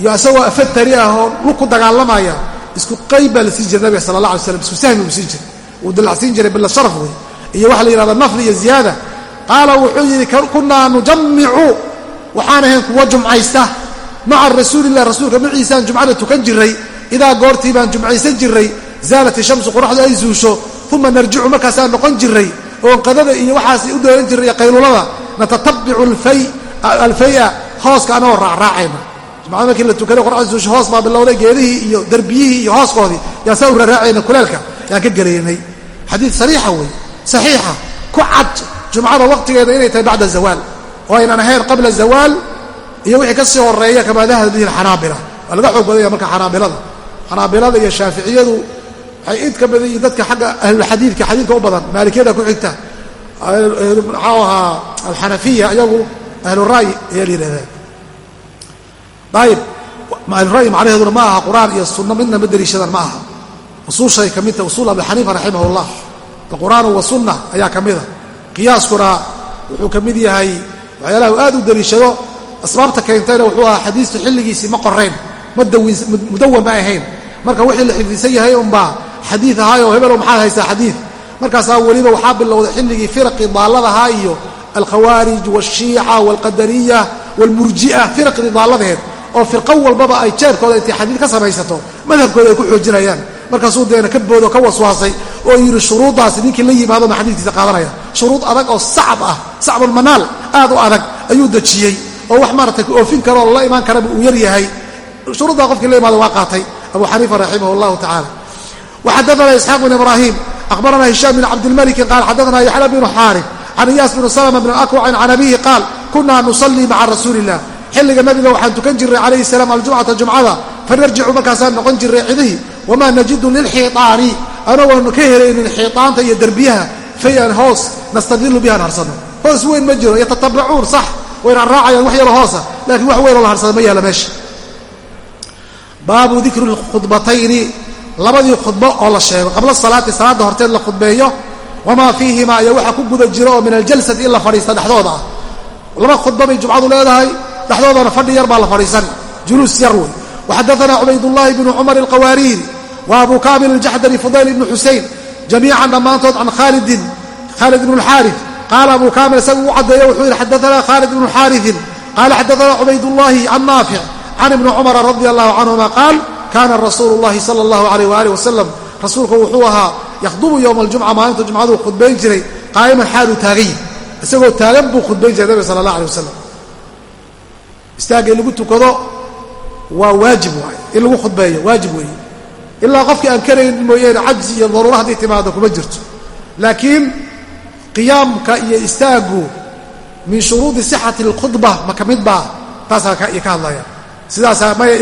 Speaker 1: iyo isagoo afatari ah oo lug ku dagaalamaya isku qayb baa la siin jiray nabiga sala allah alay slam isku sahmi buu siin jiray. Wuu dallacsiin jiray bila sharaf wey. Iyo waxa la yidhahda nafli iyo ziyaada. Qaala wuxuu yidhi kunaa nujammicu. Waxaan ahayn kuwa jumcaysta. Maca rasuulilah rasuulka maciisaan jumcada tukan jiray. Idaa goortii baan jumcaysan jiray zaalat ishamsu qoraxdu ay zuusho uma narjicu markaasaan noqon jiray oo qadada iyo waxaas u dooran jiray qaylulada natatabicu alfaya hooska anagoo raacraacayna jumcada markii la tukaday zuusho hoos baa bilowday geedihii iyo derbiyihii iyo hooskoodii. Yaan saa u raaraacayna kuleelka yaan ka gelaynay xadiid sariixa wey saxiixa. Ku cad jumcada waqtigeeda inay tahay bacda zawaal. Oo aynan ahayn qabla zawaal iyo wixii ka horreeya kamaa dahaba bihi waa laga xoog badanya marka xanaabilada. Xanaabilada iyo shaaficiyadu waxay id badan yihiin dadka xagga ahlulxadiidka xadiidka u badan. Maalikiyada ku xigta. Maxau ahaa alxanafiya iyagu ahlura'yi ayaa la yidhahdaa ayib ahlura'yi macnaheeduna ma aha qur'aan iyo sunno midna ma deliishadan ma aha. Usuushay ka midta usuul abi xaniifa raximah llah alqur'aanu wa sunna ayaa ka mida qiyaaskuna wuxuu ka mid yahay waxyaalaha u aad u deliishado asbaabta keentayna wuxuu ahaa xadiistu xilligiisii ma qorayn mudawan ma ahayn. Marka wixii la xifdisan yahay unbaa xadiid ahaayoo hebelow maxaad haysaa xadiid? Markaasaa weliba waxaa bilowday xilligii firaqii daalladahaa iyo alkhawaarij waashiica waalqadariya waalmurji'a firaqdii daaladeed oo firqo walbaba ay jeerkooda intay xadiid ka samaysato madhabkooda ay ku xoojinayaan markaasuu deena ka boodo ka waswaasay oo yidhi shuruuddaasi ninkii la yimaado ma xadiidkiisa qaadanaya shuruud adag oo sacab ah sacbulmanaal aad u adag ayuu dejiyey oo wax maaratay ku oofin karo la imaan karaba uu yar yahay shuruuddaa qofkii la imaado waa qaatay abu xaniifa raximah allahu tacala waxadaana isxaaq bn ibraahim akhbarana hishaam bn cabdilmaliki qaal xadaana yaxla bnu xaarif can iyaas bn salma bn akwacin can abihi qaal kunaa nusalii maca rasuuli illah xilliga nabiga waxaan tukan jirnay calayhi salaam aljumcata jumcada fanarjicu markaasaan noqon jirnay cidihii wamaa najidu lilxiiaani anagoonu ka helaynin xiiaanta iyo derbiyaha fayan hoos nastadilu bihaan harsano hoos weyn ma jiro yatatabacuun sax wayna raacayaan wax yaro hoosa laakiin wax weynoo la harsada ma yaalla meesha baabu dikri khudbatayni labadii khudbo oo la sheego qabla salaati horteed la khudbeeyo wamaa fiihima iyo waxa ku guda jiro oo min aljalsati in la fadhiista dhexdooda ah laba khudba bay jumcadu leedahay dhexdoodana fadhi yar baa la fadhiisan juluus yar wey waxadaana cubaydullaahi bnu cumar alqawaariiri wa abu kaamil aljaxdari fudayl ibnu xusein jamiican dhammaantood can khaalidin khaalid ibnu lxaari qaala abu kaamil isaga u caddeeyo wuxuu yidhi xadaana khaalid ibnu xaariin qaala xadaana cubaydullaahi can naafic can ibni cumara radi allahu canhuma qaal kaana rasuulu llahi sala allahu alayh waalih wasalam rasuulku wuxuu ahaa yakhdubu yowma aljumca maalinta jumcaduu khudbayn jiray qaa'iman xaaluu taagayi isagoo taagan buu khudbayn jiray nabiga sala allah alay wasalam istaagga in lagu tukado waa waajib waay in lagu khudbeeyo waajib weeye ilaa qofkii aan karaynin mooyaane cajzi iyo daruura hadday timaado kuma jirto laakiin qiyaamka iyo istaaggu min shuruudi sixati alkhudba ma ka mid baa taasaa ka hadlaya sidaasaa maya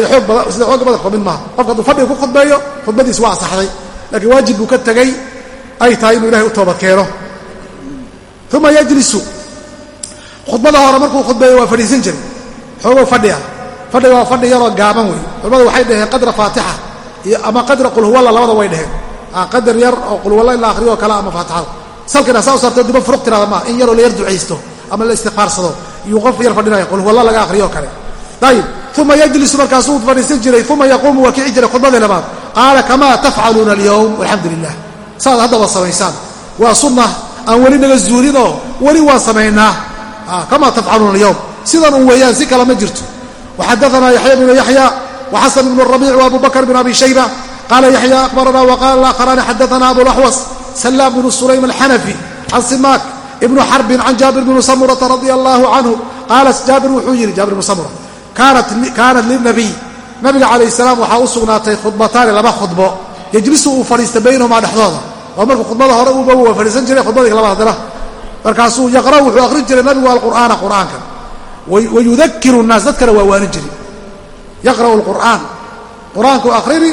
Speaker 1: sida xooga badan mid maaha qofka hadduu fadhiga ku khudbeeyo khudbadiis waa asaxday laakiin waajib buu ka tegay ay tahay inuu ilahay u toobad keeno. Uma yajlisu. Khudbada hore markuu khudbeeyo waa fadhiisan jiray. Xoogow fadhiga fadhiga waa fadhi yaroo gaaban wey culamadu waxay dhaheen qadra faatixa iyo ama qadra qulhuwalla labada way dhaheen. Qadar yar oo qulhuwalla in la akhriyo kale ama faatixada salkina saa u saarto diba furuq tirada maaha in yaroo la yar ducaysto ama la istikfaarsado iyuu qof yar fadhinaya qulhuwalla laga akhriyo kale. Ayib uma yajlisu markaasuu fadhiisan jiray. Uma yaquumu waa kici jiray khudbadii labaad qaala kamaa tafcaluuna alyowm walxamdu lilah saad haddaba samaysaan waa sunna aan weli naga zuulinoo weli waan samaynaa kamaa tafcaluuna alyowm sidan un weeyaan si kale ma jirto waxadaanaa yaxya bnu yaxya waxasan bnu rabiic waabu bakr bn abi shayba qaala yaxya akhbarana waqaala aakharani xadaana abulaxwas salaam bnu sulaym alxanafi can simaak ibnu xarbin can jaabir bni samurata radia allahu canhu qaala jaabir wuxuu yidhi jaabir bnu samura kaanat linabiy nabiga calayh salaam waxaa u sugnaatay khudbataani laba khudbo. Yejlisu uu fadhiista baynahumaa dhexdooda. Oo markuu khudbada hore uuba waa fadhiisan jiray khudbadii laba haddana markaasuu yaqra' wuxuu akhrin jiray nabigu alqur'aana qur'aanka. Wayudakiru nnaas dadkana waa waanin jiri yaqra'u alqur'aan. Qur'aanku akhrini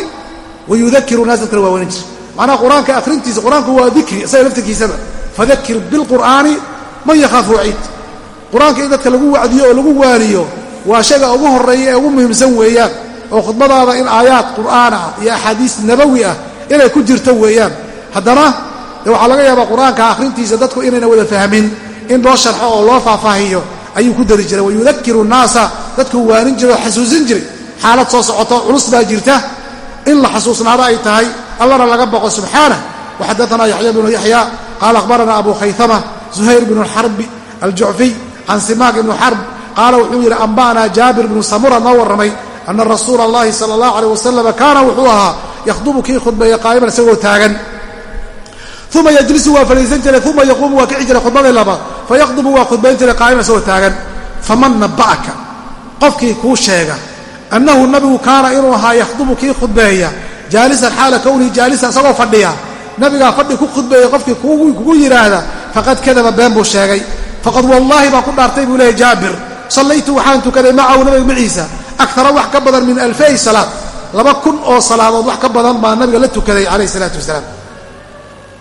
Speaker 1: wayudakiru naas dadkana waa waanin jiri macnaha qur'aanka akhrintiisa waa dikri isaga laftirkiisaba. Fadakir bilqur'aani man yakhaafu waciid qur'aanka in dadka lagu wacdiyo oo lagu waaniyo waa shayga ugu horreeya ee ugu muhiimsan weeyaan oo khudbadaada in aayaad qur'aan ah iyo axaadiis nabawi ah inay ku jirto weeyaan. Haddana waxaa laga yaabaa qur'aanka akhrintiisa dadku inayna wada fahmin in loo sharxo oo loo faahfaahiyo ayuu ku dari jiray. Wayudakiru nnaasa dadkuu waanin jiray oo xasuusin jiray. Xaalad soo socoto culus baa jirta. In la xasuusnaado ay tahay allana laga boqo subxaanah. Waxadaana yaxya bnu yaxya qaala akhbarana abu khaytama zuhayr bnu xarbi aljucfiy can simaak ibnu xarb qaala wuxuu yidhi amba'naa jaabir bnu samura noo warramay ana rasuula allahi sala allahu aleyh wasalam kaana wuxuu ahaa yakhdubu kii khudbeeya qaa'iman isagoo taagan uma yajlisu waa fadhiisan jiray uma yaquumu waa kici jiray khudbadii labaad fayaqdubu waa khudbayn jiray qaa'iman isagoo taagan faman naba'aka qofkii kuu sheega annahu nabigu kaana inuu ahaa yakhdubu kii khudbeeya jaalisan xaala kownihi jaalisan isagoo fadhiya nabigaa fadhi ku khudbeeya qofkii kugu yidhaahda faqad kadaba been buu sheegay faqad wallaahi baan ku dhaartay buu leehay jaabir sallaytu waxaan tukaday macahu nabiga maciisa akara wax ka badan min alfay salaad. Laba kun oo salaadood wax ka badan baa nabiga la tukaday calayh isalaatu wasalaam.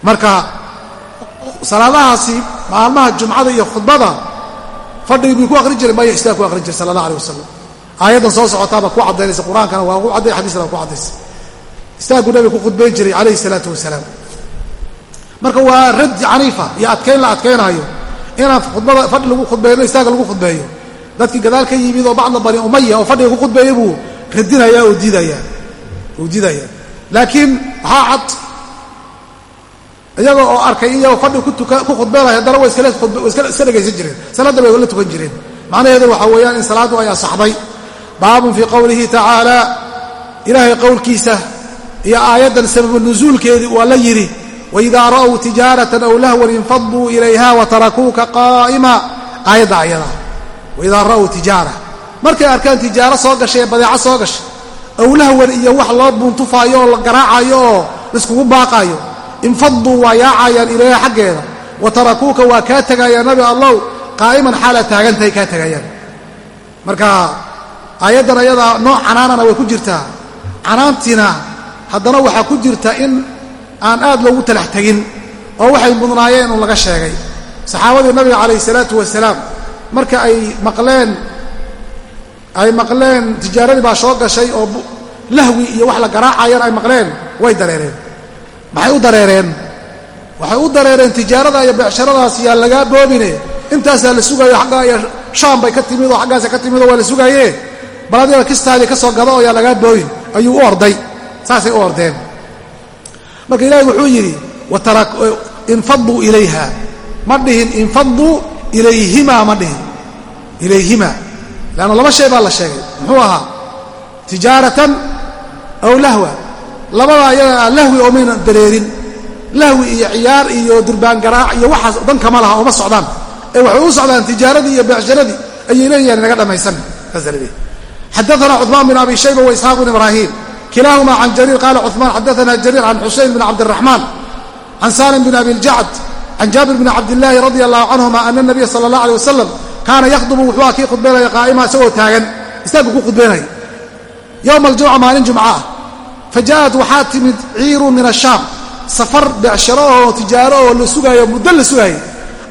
Speaker 1: Marka salaadahaasi maalmaha jumcada iyo khudbada fadhigi buu ku akhrin jiray maya istaag ku akhrin jiray sala allah aleh wasalam aayaddan soo socotaaba ku caddaynaysa qur'aankana waa ku cadday xadiisna waa ku caddaysa istaaguu nabiga ku khudbayn jiray calayhi salaatu wasalaam. Marka waa raddi caniifa iyo adkayn la adkaynaayo inaan khudbada fadhi lagu khudbeeyno istaaga lagu khudbeeyo dadkii gadaal ka yimid oo bacda bani umaya oo fadhiga ku khudbeeya buu radinayaa oo diidayaa uu diidayaa laakiin waxaa cad iyaga oo arkay iyagoo fadhi ku khudbeynaya haddana way iska dhegaysan jireen salaadda way la tukan jireen. Macnaheedu waxaa weeyaan in salaaddu ay asaxday baabun fii qowlihi tacaala ilaahay qowlkiisa iyo aayaddan sababu nusuulkeedii waa la yidhi waidaa ra'w tijaaratan aw lahwan infaduu ilayha watarakuuka qaa'ima. Aayadda ayadaa waidaa ra'w tijaara markay arkaan tijaaro soo gashay ee badeeco soo gashay aw lahwan iyo wax loo buuntufaayo oo la garaacayo oo laiskugu baaqaayo infaduu waa yaacayaan ilayha xaggeeda wa tarakuuka waa kaa tegayaan nabi allow qaa'iman xaalaad taagantahay kaa tegayaan marka aayaddan ayadaa nooc canaanana way ku jirtaa canaantiina haddana waxaa ku jirta in aan aad loogu talax tegin oo waxay mudnaayeen un laga sheegay saxaabadii nabiga calayhi salaatu wasalaam marka ay maqleen ay maqleen tijaaradii baa soo gashay oo lahwi iyo wax la garaacayana ay maqleen way dareereen. Maxay u dareereen? Waxay u dareereen tijaarada iyo beecsharadaas yaa lagaa boobine. Intaasaa la sugaayo xaggaa iyo shaam bay ka timid oo xaggaasa ka timid waa la sugaaye bal adiga kistaadii ka soo gado oo yaa lagaa boobin ayuu u orday. Saasay u ordeen. Marka ilaahi wuxuu yidhi infaduu ilayha. Ma dhihin infaduu ilayhimaa ma dhihin ilayhimaa leanna laba shay baa la sheegay muxuu ahaa tijaaratan aw lahwa labada ayaga lahwi oo mayna dareerin lahwi iyo ciyaar iyo durbaan garaac iyo waxaas dan kama laha ooma socdaan ee waxay u socdaan tijaaradii iyo beecsharadii ayay leeyihiin inaga dhammaysan xadaana cuثmaan bin abi shayba wa isxaaq bin ibraahim kilaaهuma can jariir qaala cuثmaan xadaana jariir can xusayn bin cabdالraxmaan can salim bin abi اljacd can jaabir bni cabdilaahi radia allahu canhumaa ana nabiya sala allah alay wasalam kaana yakhdubu wuxuu aa kii khudbaynaya qaa'ima isagoo taagan istaaguu ku khudbaynaya yowma aljumca maalin jumca ah fa jaa'at waxaa timid ciirun min ashaam safar becsharo oo tijaaro oo la sugaayo muddo la sugaayay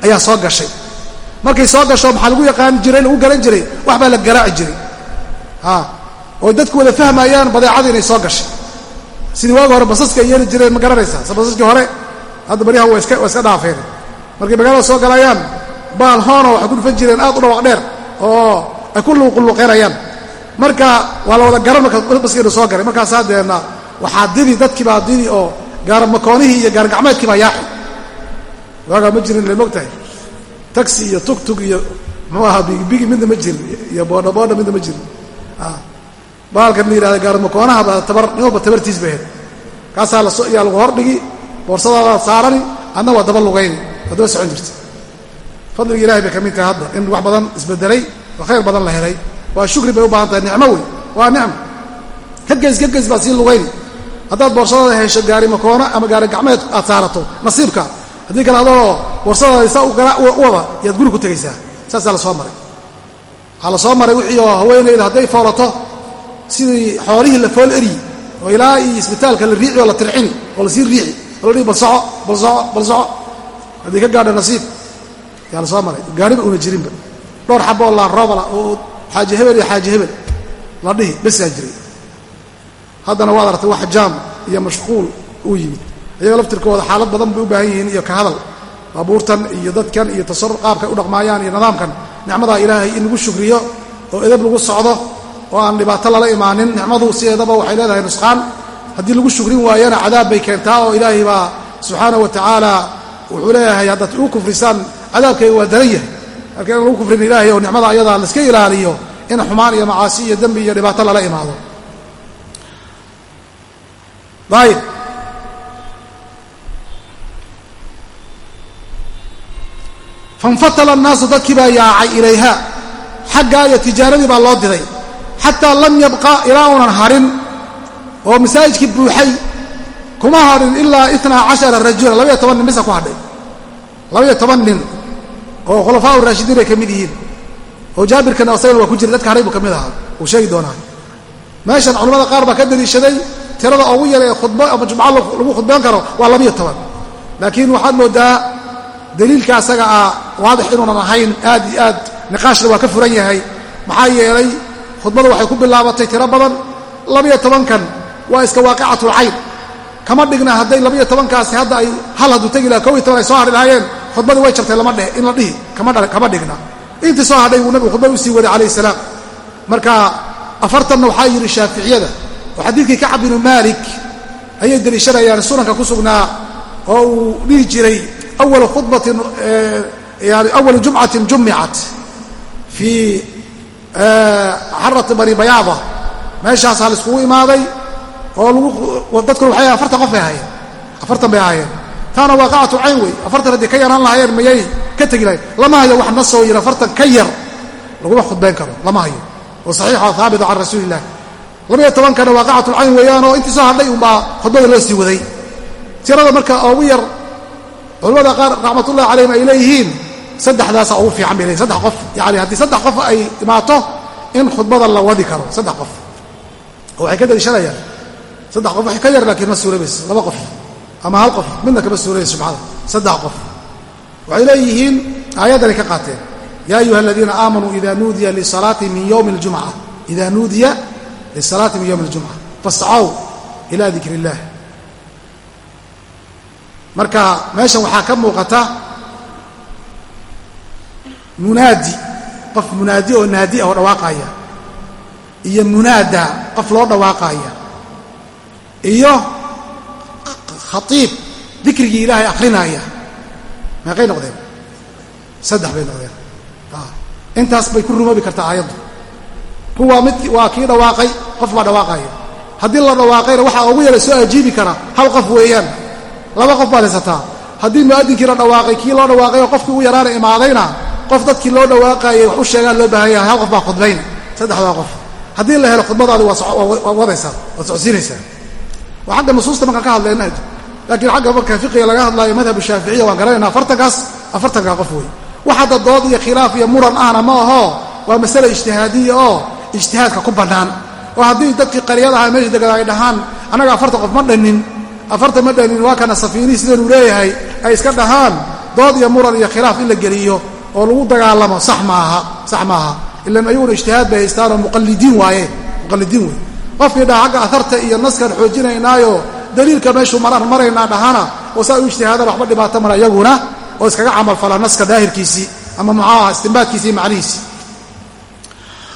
Speaker 1: ayaa soo gashay markay soo gashoo maxaa lagu yaqaan jiray lagu garan jiray waxbaa la garaaci jiray oo dadku wada fahmayaan badeecada inay soo gashay sidii waagi hore basaska yeeli jireen ma garanaysaa basaskii hore hadda baryaha waa iska dhaafeen. Markay magaalada soo galayaan baal hoonoo waxay ku dhufan jireen aad u dhawaaq dheer oo ay ku luuquluuqeynayaan marka waa la wada garan marka baskaynu soo garay. Markaasaa deena waxaa didi dadkii baa didi oo gaaramakoonihii iyo gaargacmeedkii baa yaaxi. Waagaa ma jirin le mogtahay taxi iyo tugtug iyo muxuu ahaa midna ma jirin iyo boodhaboodha midna ma jirin. Baalkan la yihahda gaarmakoonaha baa tabar ninwalba tabartiis ba ahayd. Kaasaa laso yaa lagu hordhigi boorsadaadaad saarani adna waa daba lugayni waa daba socon jirta. Fadliga ilahay bay ka mid tahay hadda in wax badan isbedelay oo khayr badan la helay. Waa shukri bay u baahan tahay nicmo wey waa nicmo. Ka geys ka geys baad sii lugayni haddaad boorsadaada hesho gaari makoona ama gaari gacmeed aad saarato nasiibka. Haddii kale adoo boorsadaada saa u wada yaad guri ku tegaysaa saasaa la soo maray. Waxaa la soo maray wixii oo haweenayda hadday foolato sidii xoolihii la fool eryi oo ilaa iyo isbitaalka la riixi oo la tirxini oo la sii riixi dhihi bal soco bal soco bal soco haddii ka gaadho nasiib yaa la soo maray gaariba una jirinba dhowr xaba oo laanroobala oo xaaji hebel iyo xaaji hebel. La dhihi besaa jiray haddana waad aragtay wax jaam iyo mashquul uu yimid iyaga laftirkooda xaalad badan bay u baahan yihiin iyo ka hadal. Baabuurtan iyo dadkan iyo tasarur qaabkay u dhaqmaayaan iyo nidaamkan. Nicmadaa ilaahay in lagu shukriyo oo edab lagu socdo oo aan dhibaato lala imaanin nicmadu sideedaba waxay leedahay nusqaan haddii lagu shukrin waayana cadaab bay keentaa oo ilaahay baa subxaanah wa tacaala wuxuu leeyahay haddaad igu kufrisaan cadaabkayga waa daran yahay. Marka in lagu kufrin ilaahay oo nicmada ayadaa laiska ilaaliyo in xumaan iyo macaasi iyo dembi iyo dhibaato lala imaado. Ayib fanfatala annaasu dadkii baa yaacay ilayha. Xaggaa iyo tijaaradii baa loo diday. Xataa lam yabqa ilaa unan harin oo masaajidkii buuxay kuma harin ilaa itnaa cashara rajula labaiyo toban nin bisa ku hadhay. Labaiyo toban nin oo khulafaa uraashidiin ay ka mid yihiin. Oo jaabirkana asagana waa ku jira dadka haray buu ka mid ahaa uu sheegi doonaa. Meeshan culamada qaar baa ka daliishaday tirada ugu yar ee khudbo ama jumco lagu khudbeyn karo waa labaiyo toban. Laakiin waxaad moodaa daliilka asaga ah waadix inuunan ahayn aad iyo aad niqaashna waa ka furan yahay. Maxaa yeelay khudbadu waxay ku bilaabatay tiro badan labiyo tobankan waa iska waaqicatulcayn kama dhigna hadday labiyo tobankaasi hadda ay hal hadduu tegi laha kow iyo toban ay soo hadhi lahaayeen khudbadii way jartay lama dheh in la dhihi. Kama dhigna. Intii soo hadhay buu nabigu khudbada u sii waday calayh salaam. Marka afartanna waxaa yidhi shaaficiyada oo xadiidkii kacab binu maalik ayay deliishanayaan sunanka ku sugnaa oo uu dhihi jiray awalu khudbatin yani awalu jumcatin jumicat fii xarati bani bayaada. Meeshaasaa la iskugu imaaday oo lagu dadkuna waxay afartan qof bay ahaayeen. Afartan bay ahaayeen. Taana waaqacatu cayn wey afartan haddii ka yaraan lahaayeen mayay ka tegi lahayn lama hayo wax nasoo yir afartan ka yar. Laguma khudbayn karo. Lama hayo. Oo saxiixa haabita can rasuuli illah labaiyo tobankana waaqacatulcayn weeyaanoo intii soo hadhay unbaa khudbada loo sii waday. Tirada marka ugu yar culamada qaar raxmatullahi calayhim ay leeyihiin saddexdaasa ugu fiican bay leeyihiin saddex qof yani haddii saddex qof ay imaato in khudbada la wadi karo. Saddex qof. Waxay ka daliishanayaan saddex qof wax ka yar laakiin ma suurobayso laba qof ama hal qof midna kama suurobayso subxada saddex qof. Waxay leeyihiin aayaddanay ka qaateen. Yaa ayuha aladiina aamanuu ida nuudiya lisalaati min yowmi ljumca ida nuudiya lisalaati min yowmi اljumca fascaw ilaa dikri اllah marka meeshan waxaa ka muuqata munaadi qof munaadi oo naadi ah oo dhawaaqaaya iyo munaada qof loo dhawaaqaaya iyo khaiib dikrigii ilaahay akrinaaya meeqay noqdeen? Saddex bay noqdeen. Intaas bay ku rumoobi kartaa aayaddu. Kuwaa mid waa kii dhawaaqay qof baa dhawaaqaya haddii la dhawaaqayna waxaa ugu yara soo ajiibi kara hal qof weeyaan. Laba qof baad haysataa. Haddii mu'adinkii la dhawaaqay kii loo dhawaaqay oo qofkii ugu yaraana imaadayna qof dadkii loo dhawaaqayay wax u sheegaan loo baahan yahay hal qof baa khudbayn. Saddexdaa qof. Haddii la helo khudbadaadi waa wadaysaa waad socodsiinaysaa waa xagga nusuusta markaan ka hadlayna. Laakiin xagga marka fiqiga laga hadlaayo madhab shaaficiya waan garanayna afartankaas afartankaa qof wey wax hadda dood iyo khilaaf iyo muran ahna ma aho waa masale ijtihaadiya oo ijtihaadka ku bannaan oo haddii dadkii qaryadaha meesha degan ay dhahaan annaga afartan qof ma dhannin afartan ma dhannin waa kana safiinihii sidanuu leeyahay? Ay iska dhahaan dood iyo muran iyo khilaaf in la geliyo oo lagu dagaalamo sax sax maaha ilan ayaguna ijtihaad bay haystaanoo muqallidiin waaye muqallidiin wey qofkii dha agga aarta iyo naskaan xoojinaynaayo daliilka meeshuu maraan maraynaa dhahana oo saa u ijtihaadaan waxba dhibaato mara yaguna oo iskaga camalfalaa naska daahirkiisii ama muxuaha istimbaadkiisii macnihiisii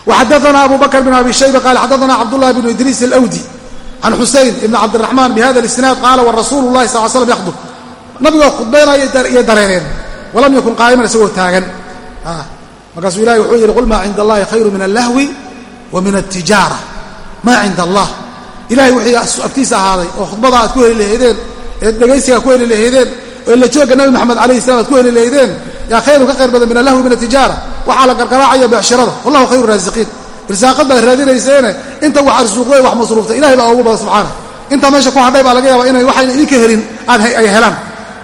Speaker 1: waxadaana abu bakr bn abi shayba qaal xadaana cabdullahi bnu idriis alwdi can xuseyn ibn cabdiraxmaan bihada isnaad qaala warasuulu lahi sal slam yakdub nabigoo khudbaynayay dareereen walam yakun qaa'iman isagoo taagan. Ah, markaasuu ilahi wuxuu yidhi qul maa cinda allahi khayru min allahwi wa min altijaara maa cinda allah. Ilahay wixii agtiisa ahaaday oo khudbada aad ku heli lahaydeen eed dhegaysiga ku heli lahaydeen oo la jooga nabi maxamed alayh salam aad ku heli lahaydeen. Yaa khayrun ka khayr badan min allahwi min atijaara waxaa la gargaraacaya beecshirada wallahu khayru raasiqiin irsaaqad baad raadinayseene. Inta wax arsuuqday wax masruuftay ilahay baa ugu badan subxaana intaa meesha ku hadhay baa laga yaabaa inay waxayna idinka helin ay helaan.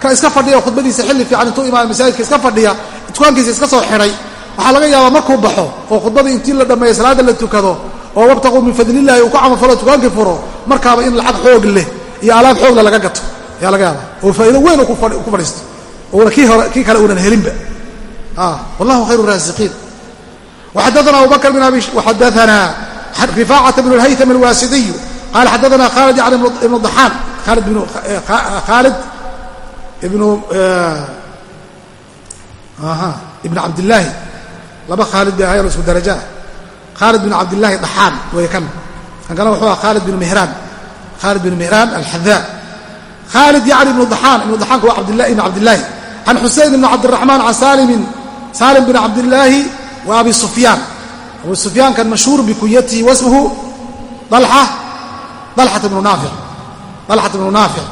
Speaker 1: Ka iska fadhiya khudbadiisa xilli fiican intuu imaada masaajidka iska fadhiya dukaankiisa iska soo xidhay waxaa laga yaabaa markuu baxo oo khudbadii intii la dhammeeyo salaadda la tukado oo wabtaquu min fadlillahi uu ku camalfalo tukaanki furo markaaba in lacag xoog leh iyo alaab xoogle laga gato. Ayaa laga yaaba oo faa'iido weyn ku fadhiisto. Ouna kii hore kii kale uunan helinba. Ah, Wallahu khayru raasiqiin. Waxadaana abubakr bin abi waxadaanaa rifaacata bnu lhaytam alwaasidiyu qaala xadaanaa khaalid yani ibnu daxaan khaalid ibnu khaalid ibnu eh, ibnu cabdillaahi laba khaalid bay ahayan isku darajaah khaalid bin cabdilaahi dhaxaan way ka mid kankana wuxuu aha khaalid bin mihraan khaalid bin mihraan alxadaa khaalid yacni ibnu daxaan ibnu daxaanka waa ibn cabdilaahi can xuseyn ibni cabdiraxmaan can saalimin saalim bin cabdilaahi wa abi sufyaan abu sufyaan kan mashhuur bikunyatihi wasmuhu dalxa dalxat ibnu naafic dalxat ibnu naafic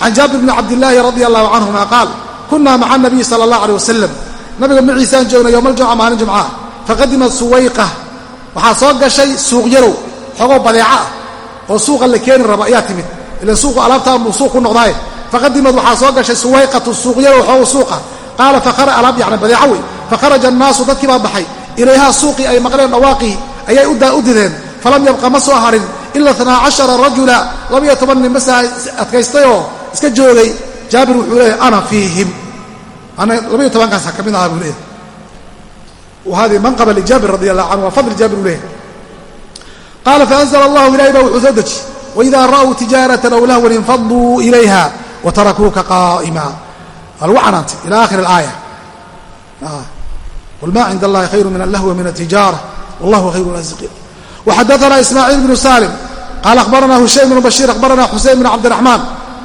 Speaker 1: can jaabir bni cabdilaahi radia allahu canhuma qaal kunaa maca anabiyi sala allah aleh wasalam nabiga maciisaan joognay yowma aljumca maalin jumcaha faqadimat suwayqa waxaa soo gashay suuq yarow xogoo badeeca ah oo suuqa la keeni rabo ayaa timid. Ilan suuqu alaabtaanbuu suuq ku noqdaaye. Faqadimad waxaa soo gashay suwayqatu suuq yarow xoogo suuqa. Qaala alaab yani badeeca wey fakharaja annaasu dadkii baa baxay. Ilayhaa suuqii ay maqleen dhawaaqii ayay u dideen. Falam yabqa ma soo harin ila anaa cashara rajula labaiyo toban nin basa adkaystayoo iska joogay. Jaabir wuxuu leeyahy ana fiihim. Labaiyo tobankaasa ka mid ahaa buu leeyahy hadi manqaba lijaabir radi allah canhu waa fadli jaabir u leeyahay qaala faanzla allahu ilahay baa wuxuu soo deji waidaa ra'w tijaaratan aw lahwan infaduu ilayha watarakuuka qaa'ima waa lagu canaantay ila akhir alaaya qul ma cinda allahi khayru min alahwi min atijaara wallahu khayru raasiqiin waxadaana ismaaciil bnu salim qaala akhbarana hushaym bnu bashiir akhbarana xuseyn bn cabdiraxmaan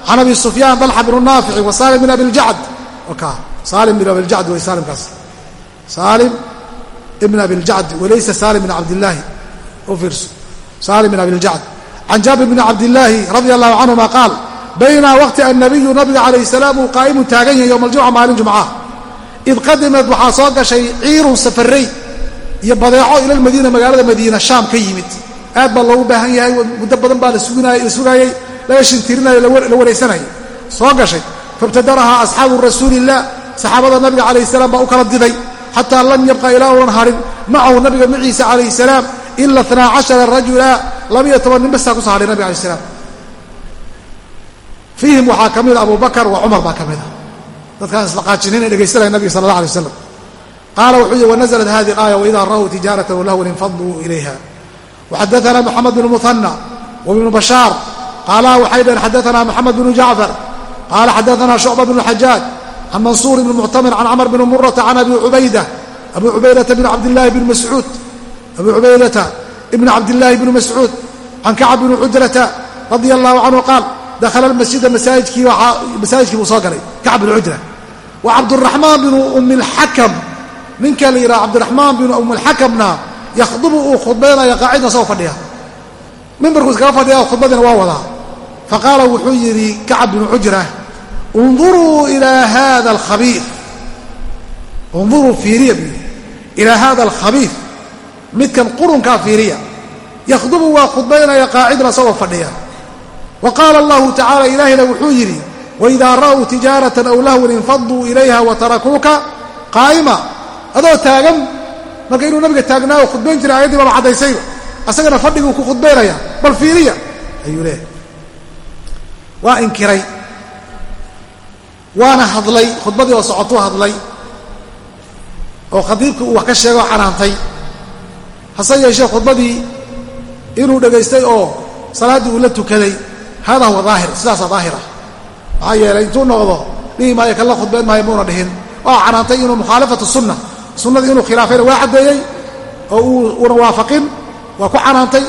Speaker 1: can abi sufyaan dalxa bnu naafici wa salim bn abiljacd salim bn abiljacd way saalimkaas salim ibn abiljacd walaysa salim bn cabdillaahi u fiirso. Salim bn abiljacd can jaabir bni cabdillaahi radia allahu canhuma qaal baynaa waqti annabiyu nabiga calayh salaam uu qaa'imun taagan yahay yowma aljumca maalin jumcaha id qadimat waxaa soo gashay ciirun safarey iyo badeeco ila lmadiina magaalada madiina shaam ka yimid. Aad baa loogu baahan yahay muddo badan baa la sugaayey laga shintirinayo la waraysanayay soo gashay. Faibtadarahaa asxaabu rasuuliillah saxaabada nabiga calayh salaam baa u kala diday xataa lam yabqa ilaa uan harin macahu nabiga maciise calayh salaam ila anaa cashara rajula labayo toban nin bastaa ku soo hadhay nabiga alay slam fiihim waxaa ka mida abu bakar wa cumar baa ka mida dadkaan islaqaajinin ee dhegaysanaya nabiga sala allah alay waslam qaala wuxuu yihi wanaزlat hadi اlaaya waidaa ra'w tijaarata lahwan infaduu ilayha waxadaana moxamed bn muhanna wibnu bashaar qaala waxay dhaheen xadaana moxamed bnu jacfar qaala xadaana shucba bnu xajaaj can mansuur bn muctamir can camr bn murata can abi ubayda abu cubaydata bn cabdilahi bn mascuud abu cubaydata ibn cabdillaahi bni mascuud can kacab bni cujrata radia allahu canhu qaal dakhala masjida masaajidkii buu soo galay kacb bn cujra wa cabduraxmaan binu umilxakam ninka la yidhaha cabdiraxmaan binu umilxakamna yakhdubu uu khudbaynaya qaacidna soo fadhiya mimbarkuu iskaga fadhiya khudbadiina waa wadaa faqaala wuxuu yidhi kacab binu cujra unduruu ilaa hada alkhabiir unduruu fiiriya buu yidhi ilaa hada alkhabiir midkan qurunkaa fiiriya yakhdubu waa khudbaynaya qaacidan asagoo fadhiya wa qaala allahu tacaala ilaahayna wuxuu yidhi waidaa ra'uu tijaaratan aw lahwan infaduu ilayha wa tarakuuka qaa'ima adoo taagan marka inuu nabiga taagnaayo khudbayn jiray ayaddii baaba caddaysayba asagana fadhiguu ku khudbaynaya bal fiiriya ayuu leeyahay waa inkiray waana hadlay khudbadii oo socotuu hadlay oo khadiibka uu wax ka sheegoo canaantay hase yeeshee khudbadii inuu dhegaystay oo salaaddii uu la tukaday hada huwa daahir sidaasaa daahira maxaa yeelay intuu noqdo dhihi maayo kala khudbayn maayo muuna dhihin. Waa canaantay inuu mukhaalafatu sunna sunnadii inuu khilaafayna waa caddeeyey oo uuna waafaqin waa ku canaantay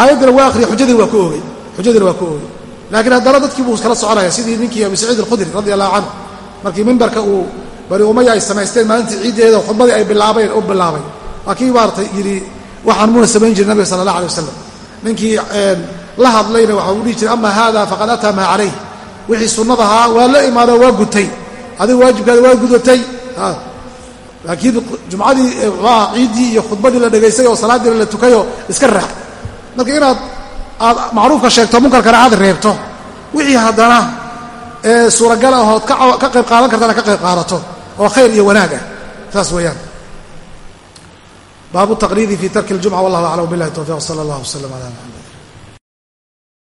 Speaker 1: aayaddina waa akhriyay xujadiina waa ku oogey xujadiina waa ku oogey laakiin haddana dadkii buu iskala soconaya. Sidii ninkii abi saciid alkhudri radi allahu canhu markii mimbarka uu bari umaya ay samaysteen maalintii ciiddeeda khudbadii ay bilaabeen u bilaabay waa kii maaratay yidhi waxaan muna samayn jirin nabiga sala allah alay wasalam ninkii la hadlayna waxa uu dhihi jiray ama haada faqad ataa maa calayh wixii sunnadahaa waa la imaado waa gutay. Adigu waajibkaada waa gudatay laakiin jumcadii ciiddii iyo khudbadii la dhegaystay oo salaaddiina la tukayoo iska raac marka inaad aad macruufka sheegto munkarkana aad reebto. Wixii haddana ee suuragal ahood ka qayb qaadan kartana ka qayb qaadato. Oo khayr iyo wanaag ah. Saas weeyaan. Baabu taqriidi fi tarki اljumca wallah aclam bilahi towfiq sala allah wslam ala mxamed